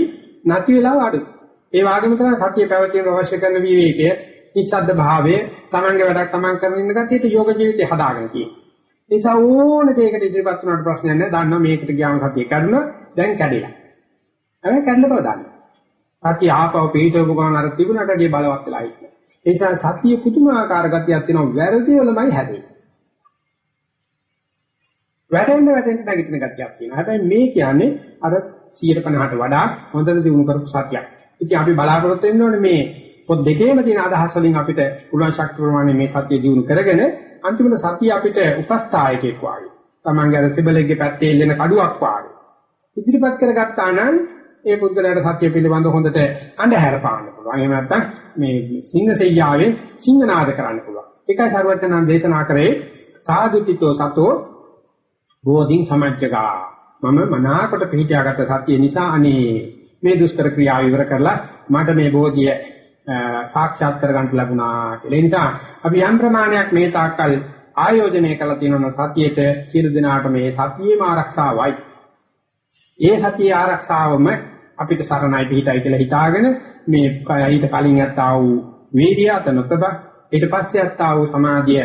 නැති වෙලාව අඩුයි. ඒ වගේම තමයි සතිය පැවතීම අවශ්‍ය කරන විවේකය, නිස්සද්ද භාවය, Tamange වැඩක් Taman කරගෙන ඉන්න කතියට යෝග ජීවිතය හදාගෙන තියෙනවා. ඒ නිසා ඕන දෙයකට ඉදිරියපත් වුණාට ප්‍රශ්නයක් නැහැ. දන්නවා මේකට ගියාම සතිය කැඩුණා, දැන් කැඩිලා. හැබැයි කැඩලා බව දන්නවා. සතිය ආපව පිටවපු ගමන් අර තිබුණට වැඩිය බලවත් වෙලා ඉන්නේ. ඒ නිසා සතිය පුදුමාකාර ගතියක් තියෙනවා වැරදි වලමයි හැදෙන්නේ. වැටෙන්න වැටෙන්න නැගිටින ගතියක් තියෙනවා. හැබැයි මේ කියන්නේ අර 150ට වඩා හොඳට දිනු කරපු සතියක්. ඉතින් අපි බලාපොරොත්තු වෙන්න ඕනේ මේ පොත් දෙකේම තියෙන අදහස් වලින් අපිට පුළුවන් ශක්ති ප්‍රමාණය මේ සතිය දිනු කරගෙන අන්තිමට සතිය අපිට උපස්ථායකෙක් වාගේ. Tamange අර සිබලෙක්ගේ පැත්තේ එල්ලෙන කඩුවක් වාගේ. ඉදිරිපත් කරගත්තා නම් ඒ පුද්ගලයාට සත්‍ය පිළිබඳ හොඳට අඳුර පාන්න පුළුවන්. එහෙම නැත්නම් මේ සිංහ සෙයියාවේ සිංහනාද කරන්න පුළුවන්. ඒකයි සරුවචනන් දේශනා කරේ සාදුකිතෝ සතෝ බෝධින් සමජ්ජගා. මම මනාකොට පිළිතියාගත්ත සත්‍ය නිසා අනේ මේ දුෂ්කර ක්‍රියාව ඉවර කරලා මට මේ බෝධිය සාක්ෂාත් කරගන්න ලැබුණා කියලා. ඒ නිසා අපි යම් ප්‍රමාණයක් මේ තාක්කල් ආයෝජනය කළා තියෙනවා සතියේට සියලු දිනාට මේ සතියේම ආරක්ෂාවයි. ඒ සතියේ ආරක්ෂාවම අපිට සරණයි පිහිටයි කියලා හිතාගෙන මේ ඊට කලින් යත්තා වූ වීර්යය අතනතබ ඊට පස්සේ යත්තා වූ සමාධිය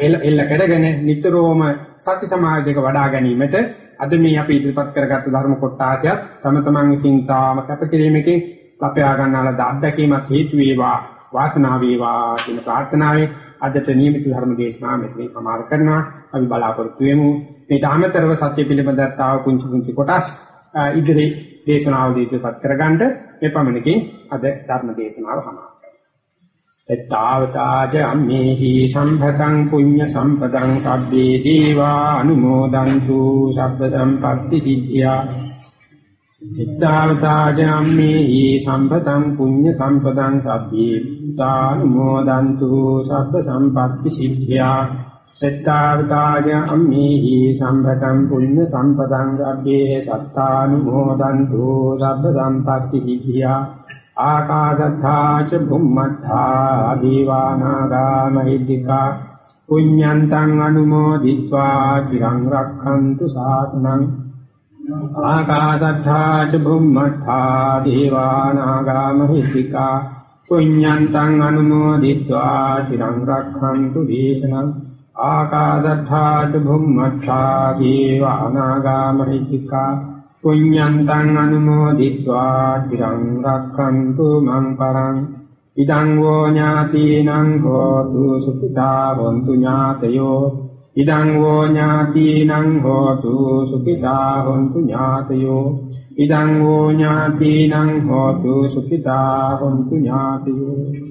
එල්ල එල්ල කරගෙන නිතරම සති සමාධියක වඩා ගැනීමට අද මේ අපි ඉදිරිපත් කරගත්තු ධර්ම කොටාසියත් තම තමන් විසින් තාම කැපකිරීමකින් ලපයා ගන්නාලා අත්දැකීමක් හේතු වේවා වාසනාව වේවා කියන ප්‍රාර්ථනාවෙන් අදට නියමිත ධර්ම දේශනාව මෙතනින් සමාර කරනවා. අපි බලාපොරොත්තු වෙමු. මේට අමතරව සත්‍ය පිළිබඳව තාව කුංචි කුංචි කොටස් ඉදිරි දේශනාවලදී ඉදිරිපත් කරගන්න මේ පමණකින් අද ධර්ම දේශනාව සමාප්ත එත්තාවතාජ අම්මේහි සම්භතං පුඤ්ඤ සම්පතං සබ්බේ දීවා අනුමෝදන්තු සබ්බ සම්පත්ති සිද්ධියා. එත්තාවතාජ අම්මේහි සම්භතං පුඤ්ඤ සම්පතං සබ්බේ තානුමෝදන්තු සබ්බ සම්පත්ති සිද්ධියා. සත්තාවතාය අම්මේහි සම්පතං පුඤ්ඤ සම්පතං අබ්බේ සත්තානුමෝදන්තු සබ්බ සම්පatti විද්‍යා ආකාශත්තා ච භුම්මත්තා දීවානාගා මහිද්దికා පුඤ්ඤන්තං අනුමෝදිत्वा চিරං රක්ඛන්තු ශාසනං ආකාශත්තා ච භුම්මත්තා දීවානාගා මහිද්దికා පුඤ්ඤන්තං අනුමෝදිत्वा চিරං රක්ඛන්තු දේශනං ආකාශත්ථාච භුම්මච්ඡා දීවානාගාමහිතිකා පුඤ්ඤන්තං අනුමෝදිत्वा চিරං රක්ඛන්තු මං පරං ඉදං වෝ ඥාතිනං හෝතු සුඛිතා වന്തു ඥාතයෝ ඉදං වෝ ඥාතිනං හෝතු සුඛිතා වന്തു ඥාතයෝ ඉදං වෝ ඥාතිනං හෝතු සුඛිතා වന്തു ඥාතයෝ